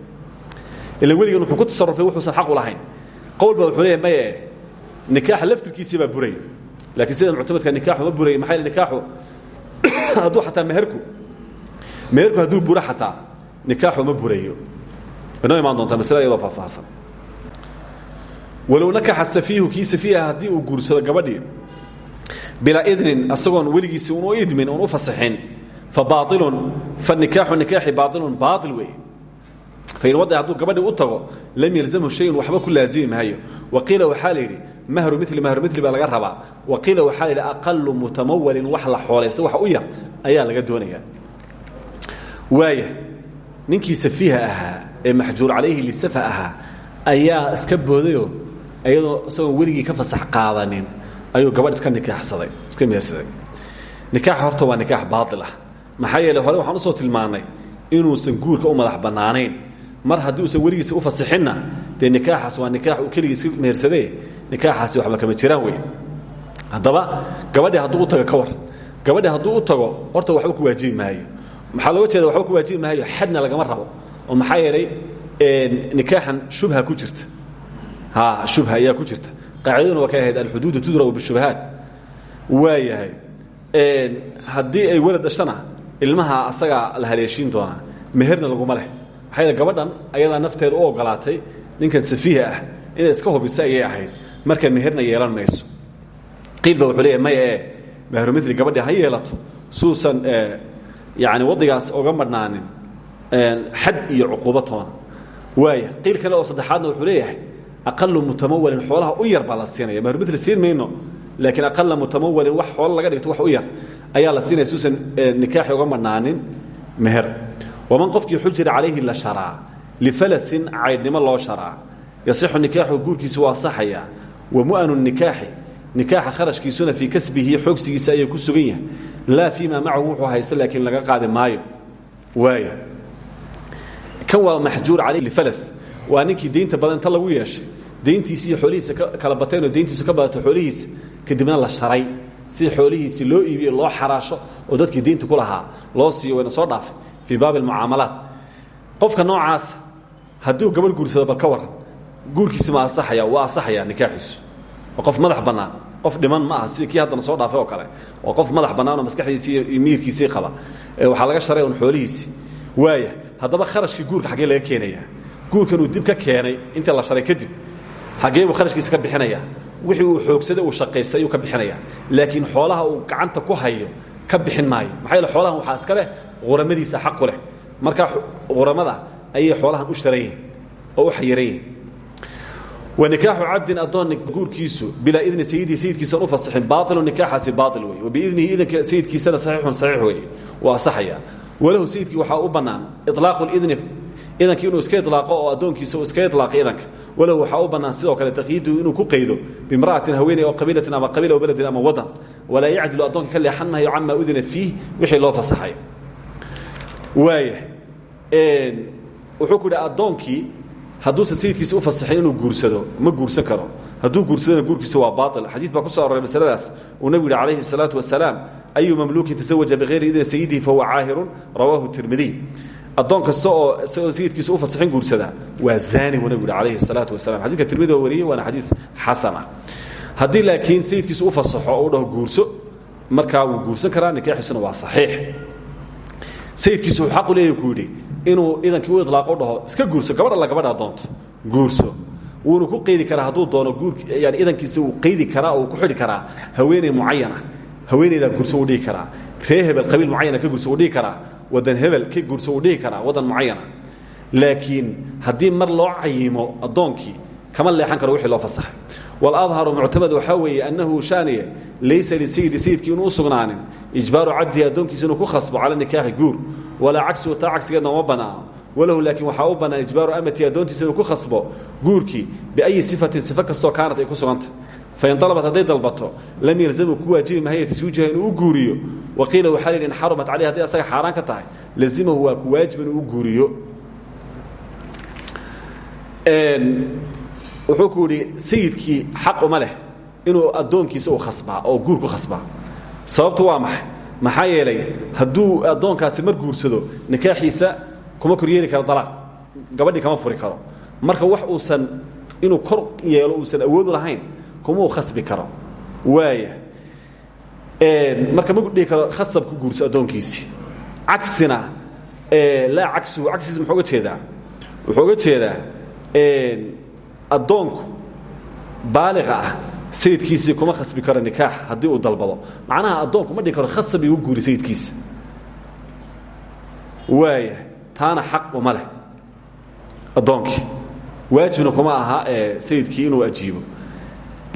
ila weligan wuxuu ku tasarufay wuxuusan xaq u lahayn. Qowl baa wuxuu leeyahy maye nikaaxa laftirkiisii baa buraya laakiin sida muctamadka nikaaxu ma buraya maxaa nikaaxu hadduu xataa meherku meherku hadduu buro xataa nikaaxu ma burayo inoo imaan doontaa maslada iyadoo faahfaahsan walow nakaxa safiihu kii safiiha haddii uu guursado gabadhii. Bilaa idnin asagoon weligiisi unu idmin un fasaxin. Fa baailun fanikaaxu nikaaxi baailun baail weeye. Fain wada hadduu gabadhii u tago lam yalzamhu shayun waxba ku laazimi maayo waqiila waxaa la mahru mili mahru mili baa laga rabaa. Waqiila waxaa la yidhi aqalu mutamawalin wax la xoolaysta wax u yar ayaa laga doonayaa waaya ninkii safiiha ahaa ee maxjuur calayhi lisafa ahaa ayaa iska boodayoo iyadoo isagoon weligii ka fasax qaadanin ayuu gabadh iska nikaaxsaday iska mehersaday nikaaxa horta waa nikaax baail ah. Maxaa hore waxaan u soo tilmaannay inuusan guurka u madax bannaanayn. Mar haddii uusan weligiisa u fasixinna dee nikaaxaas waa nikaax uu keligii iska mehersadee nikaaxaasi waxba kama jiraan wey haddaba gabadhii hadduu u tago ka war. Gabadhii hadduu u tago horta waxba ku waajibi maayo. Maxaa looga jeeda waxba ku waajibi maayo? Xadna lagama rabo. Oo maxaa yeelay nikaaxan shubha ku jirta shubha ayaa ku jirta. Qaacidaduna waa kay ahayd alxuduudu tudrabu bishubahaat. Waa yahay haddii ay welad dhashana ilmaha asagaa la haleeshiin doonaa meherna laguma leh. Maxaa gabadhan ayadaa nafteeda u ogolaatay ninkan safiiha ah inay iska hubisa ayay ahayd. Marka meherna yeelan mayso. Qiil ba wuxuu leeyahy maya ee mahrumili gabadhii ha yeelato. Suusan yani waddigaas oga madhnaanin xad iyo cuquubo toona. Waaya. Qiil kale oo saddexaadna wuxuu leeyahay aqalu mutamawalin xoolaha u yar baa la siinaya. Mahrumili siin mayno laakiin aqala wax xoolo laga dhigto wax u yar ayaa la siinaya suusan nikaaxi oga madhnaanin meher. Waman qofkii xujira calayhi la sharaa lifalasin caydhnimo loo sharaa yasixu nikaaxu guurkiisu waa saxaya wa mu'anu nikaaxi nikaaxa kharashkiisuna fii kasbihi xoogsigiisa ayay ku sugan yahay. Laa fii maa macahu wuxuu haysta laga qaadi maayo. Waaya kan waa maxjuur calayh lifalas waa ninkii deynta badan inta lagu yeeshay deyntiisi iyo xoolihiisa kala bateenoo deyntiisu ka badato xoolihiisa kadibna la sharay si xoolihiisi loo iibiyo loo xaraasho oo dadkii deynta ku lahaa loo siiyo wayna soo dhaafay fii baabi almucaamalaat qofka noocaasa hadduu gabadh guursado bal ka waran guurkiisi ma asaxaya waa asaxaya nikaaxiisu. Qof madax bannaan qof dhiman ma aha sida kii haddana soo dhaafay oo kale waa qof madax bannaan oo maskaxdiisii iyo miyirkiisii qaba. Waxaa laga sharay un xoolihiisii waaya haddaba kharashkii guurka xaggee laga keenaya guurkan uu dib ka keenay intii la sharay kadib xaggee buu kharashkiisa ka bixinaya. Wixii uu xoogsaday uu shaqaystay ayuu ka bixinaya. Laakiin xoolaha uu gacanta ku hayo ka bixin maayo. Maxaa yeele xoolahan waxaa iska leh quramadiisa xaqu leh. Markaa quramada ayay xoolahan u sharan yihiin oo u xayiran yihiin wa nikaaxu cabdin addoon guurkiisu bilaa idni sayidii sayidkiisan u fasixin. Baailu nikaaxaasi baail wey wabiidnihi idanka sayidkiisana saxiixun saxiix wey waa asaxaya walahu sayidkii waxaa u bannaan ilaaqu lidni idankii inuu iska ilaaqo oo addoonkiisa uu iska ilaaqo idanka walahu waxaa u bannaan sidoo kale taqyiiduhu inuu ku qaydo bimra'atin haweeney oo qabiilatin ama qabiila o beledin ama wadan. Walaa yacdilu addoonka ka leexan maayo camaa udina fiih wixii loo fasaxay. Waaya wuxuu ku yidhi addoonkii hadduusan sayidkiisa u fasaxin inuu guursado ma guursan karo. Hadduu guursadona guurkiisa waa baail xadiid baa ku so aroray masaladaas. Uu nebigu yihi calayhi الsalaatu wasalaam ayu mamluukin tasawaja bikayri idni sayidihi fahuwa caahirun. Rawaahu tirmidiy addoon kasta oo isagoo sayidkiisa u fasaxin guursada. Waa zaani buu nebigu yihi calayhi الsalaatu wasalam xadidka tirmidi oo wariyey waana xadiid xasan ah haddii laakiin sayidkiisa u fasaxo oo u dhaho guurso markaa wuu guursan karaa nikaaxiisuna waa saxiix. Sayidkiisu wuxuu xaqu leeyahy ku yidhi inuu idankii u ilaaqo u dhaho iska guurso gabadh alla gabadhaa doonto guurso. Wuuna ku qaydi karaa hadduu doono guur yani idankiisa uu qaydi karaa oo uu ku xidhi karaa haweeney mucayana haweeneydaa guurso uu dhihi karaa ree hebel qabiil mucayana ka guurso uu dhihi karaa wadan hebel ka guurso uu dhihi karaa wadan mucayana laakiin haddii mar loo cayimo addoonkii kama leexan karo wixii loo fasaxay. Waladharu muctamad waxaa weeye annahu shaaniye laysa lisayidi sayidkii inuu sugnaanin. Ijbaaru cabdihi addoonkiisa inuu ku khasbo cala nikaaxi guur. Walaa cagsigu taa cagsigeedna uma bannaano walahu laakiin waxaa u bannaan ijbaaru amati addoontiisa inuu ku khasbo guurkii biayi sifatin sifo kastoo kaanat ay ku sugantah fain alabat hadday dalbato lam yalzamu ku waajibi mahaya taswiijuha inuu u guuriyo waqiila waxaa la yidhi in asaga xaaraan ka tahay lazimahu waa ku waajib inuu u guuriyo wuxuu ku yidhi sayidkii xaq uma leh inuu addoonkiisa u khasbaa oo guur ku khasbaa sababtu waa maxay maxaa yeelay hadduu addoonkaasi mar guursado nikaaxiisa kuma kor yeeli karo dalaaq gabadhii kama furi karo marka wax uusan inuu kor yeelo uusan awoodu lahayn kuma uu khasbi karo. Waaya marka ma dhihi karo khasab ku guurso addoonkiisii cagsina laa cagsuhu cagsiisa muxuu uga jeedaa? Wuxuu uga jeedaa addoonku baaliqa ah sayidkiisii kuma khasbi karo nikaax haddii uu dalbado. Macnaha addoonku ma dhihi karo khasab igu guuri sayidkiisa. Waaya taana xaq uma leh addoonkii waajibna kuma aha sayidkii inuu ajiibo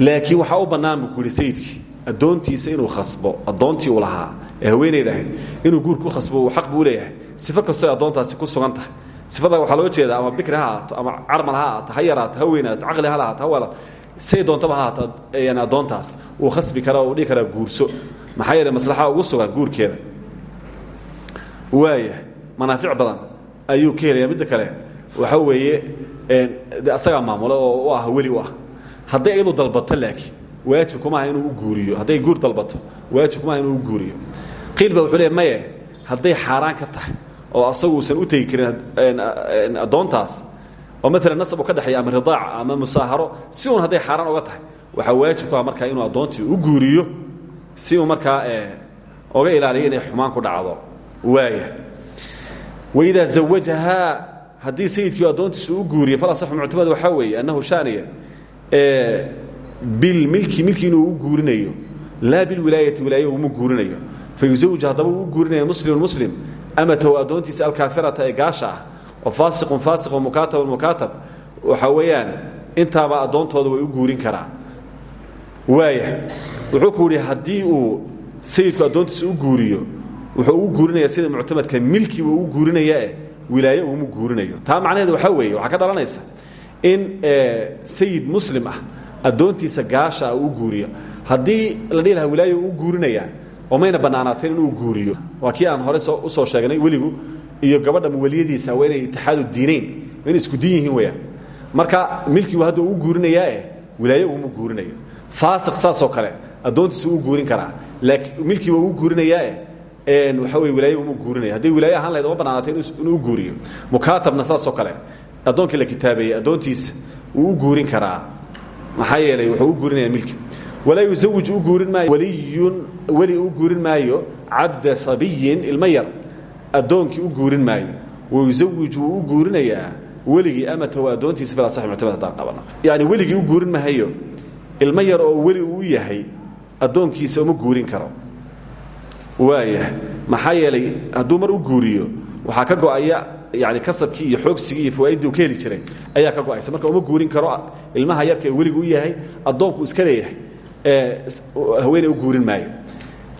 laakiin waxaa u bannaan ku yihi sayidkii addoontiisa inuu khasbo addoontii uu lahaa. Ee haweenayda ahayd inuu guur ku khasbo uu xaq buu leeyahay. Sifo kastoo addoontaasi ku sugan tahay. Sifada waxaa loo jeedaa ama bikri ha ama carmal ha ahaato ha yaraato ha weynaato caqli ha lahaato say doontaba ha ahaato yani addoontaas uu khasbi karaa uu dhihi karaa guurso. Maxaa yeele maslaxa ugu sugan guurkeeda. Waaya manaafic badan ayuu ka helaya midda kale. Waxa weeye de asagaa maamulo oo ah weli u ah hadday iyadu dalbato laakiin waajib kuma aha inuu u guuriyo. Hadday guur dalbato waajib kuma aha inuu u guuriyo. Qiil ba wuxuu leey maye hadday xaaraan ka tahay oo asagu uusan u tegi karin addoontaas oo maalan nasab uu ka dhexeeya ama ridaac ama musaaharo si uun hadday xaaraan oga tahay waxaa waajib ku ah markaa inuu addoontii u guuriyo si uu markaa oga ilaaliyo inay xumaan ku dhacdo. Waaya waidaa zawajahaa haddii sayidkii addoontiisu u guuriyo fal asaxu muctamad waxaa weeye annahu shaaniya bilmilki milki inuu u guurinayo. Laa bilwilaayati wilaaye uma guurinayo. Fayuzawij haddaba uu u guurinaya muslimun muslim. Amatahu addoontiisa alkaafirata ee gaasha ah oo faasiqun faasiq oo mukaatabun mukaatab waxa weeyaan intaaba addoontooda way u guurin karaan. Waaya wuxuu ku yidhi haddii uu sayidku addoontiisa u guuriyo wuxuu ugu guurinaya sida muctamadka milki buu u guurinayae wilaaye uuma guurinayo. Taa macnaheed waxaa weeye waxaa ka dhalanaysa in sayid muslim ah addoontiisa gaasha uu guuriyo. Haddii la dhihi lahaa wilaaye u guurinayaa oo mayna bannaanaateen inuu guuriyo. Waa kii aan hore u soo sheegnay weligu iyo gabadha muwaliyadiisa waa inay itixaadu diinayn inay isku din yihiin marka milkigu hadda uu guurinayaae wilaaye uuma guurinayo. Faasiq saasoo kale addoontiisa uu guurin karaa. Laakiin milkiiba uu guurinayaae waxa wey wilaaye uma guurinaya hadday wilaaye ahaan lahayd uma inuu guuriyo. Mukaatabna saasoo kale addoonkii la kitaabeeyey addoontiisa wuu u guurin karaa. Maxaa yeelay wuxuu u guurinaya milki. Walaa yuzawij u guurin maayo. Waliyun weli u guurin maayo. Cabda sabiyin ilmo yar. Addoonkii u guurin maayo. Wayuzawij wuu u guurinayaa. Weligii amatahu addoontiisa fil asaxi muctamad haddaan qabana yacni weligii u guurin mahayo ilmo yar oo weli uu yahay addoonkiisa uma guurin karo. Waaya maxaa yeelay hadduu mar u guuriyo waxaa ka go'aya yani kasabkii iyo xoogsigii iyo fawaa'iddii ka heli jiray ayaa ka go'aysa. Marka uma guurin karo ilmaha yarka ee weligu yahay addoonku iska leeyahay haweeney u guurin maayo.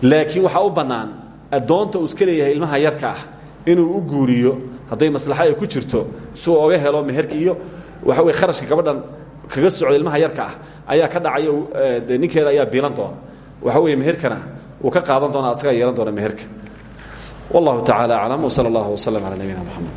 Laakiin waxaa u bannaan addoonta uu iska leeyahay ilmaha yarka ah inuu u guuriyo hadday maslaxo ay ku jirto si oga helo meherka iyo waxa wey kharashka gabadhan kaga socda ilmaha yarka ah ayaa ka dhacaya ninkeeda ayaa biilan doona. Waxa weeye meherkana wuu ka qaadan doona asagaa yeelan doona meherka. Wallahu tacaala aclam wsala allahu waslm cala nabiyina mxamed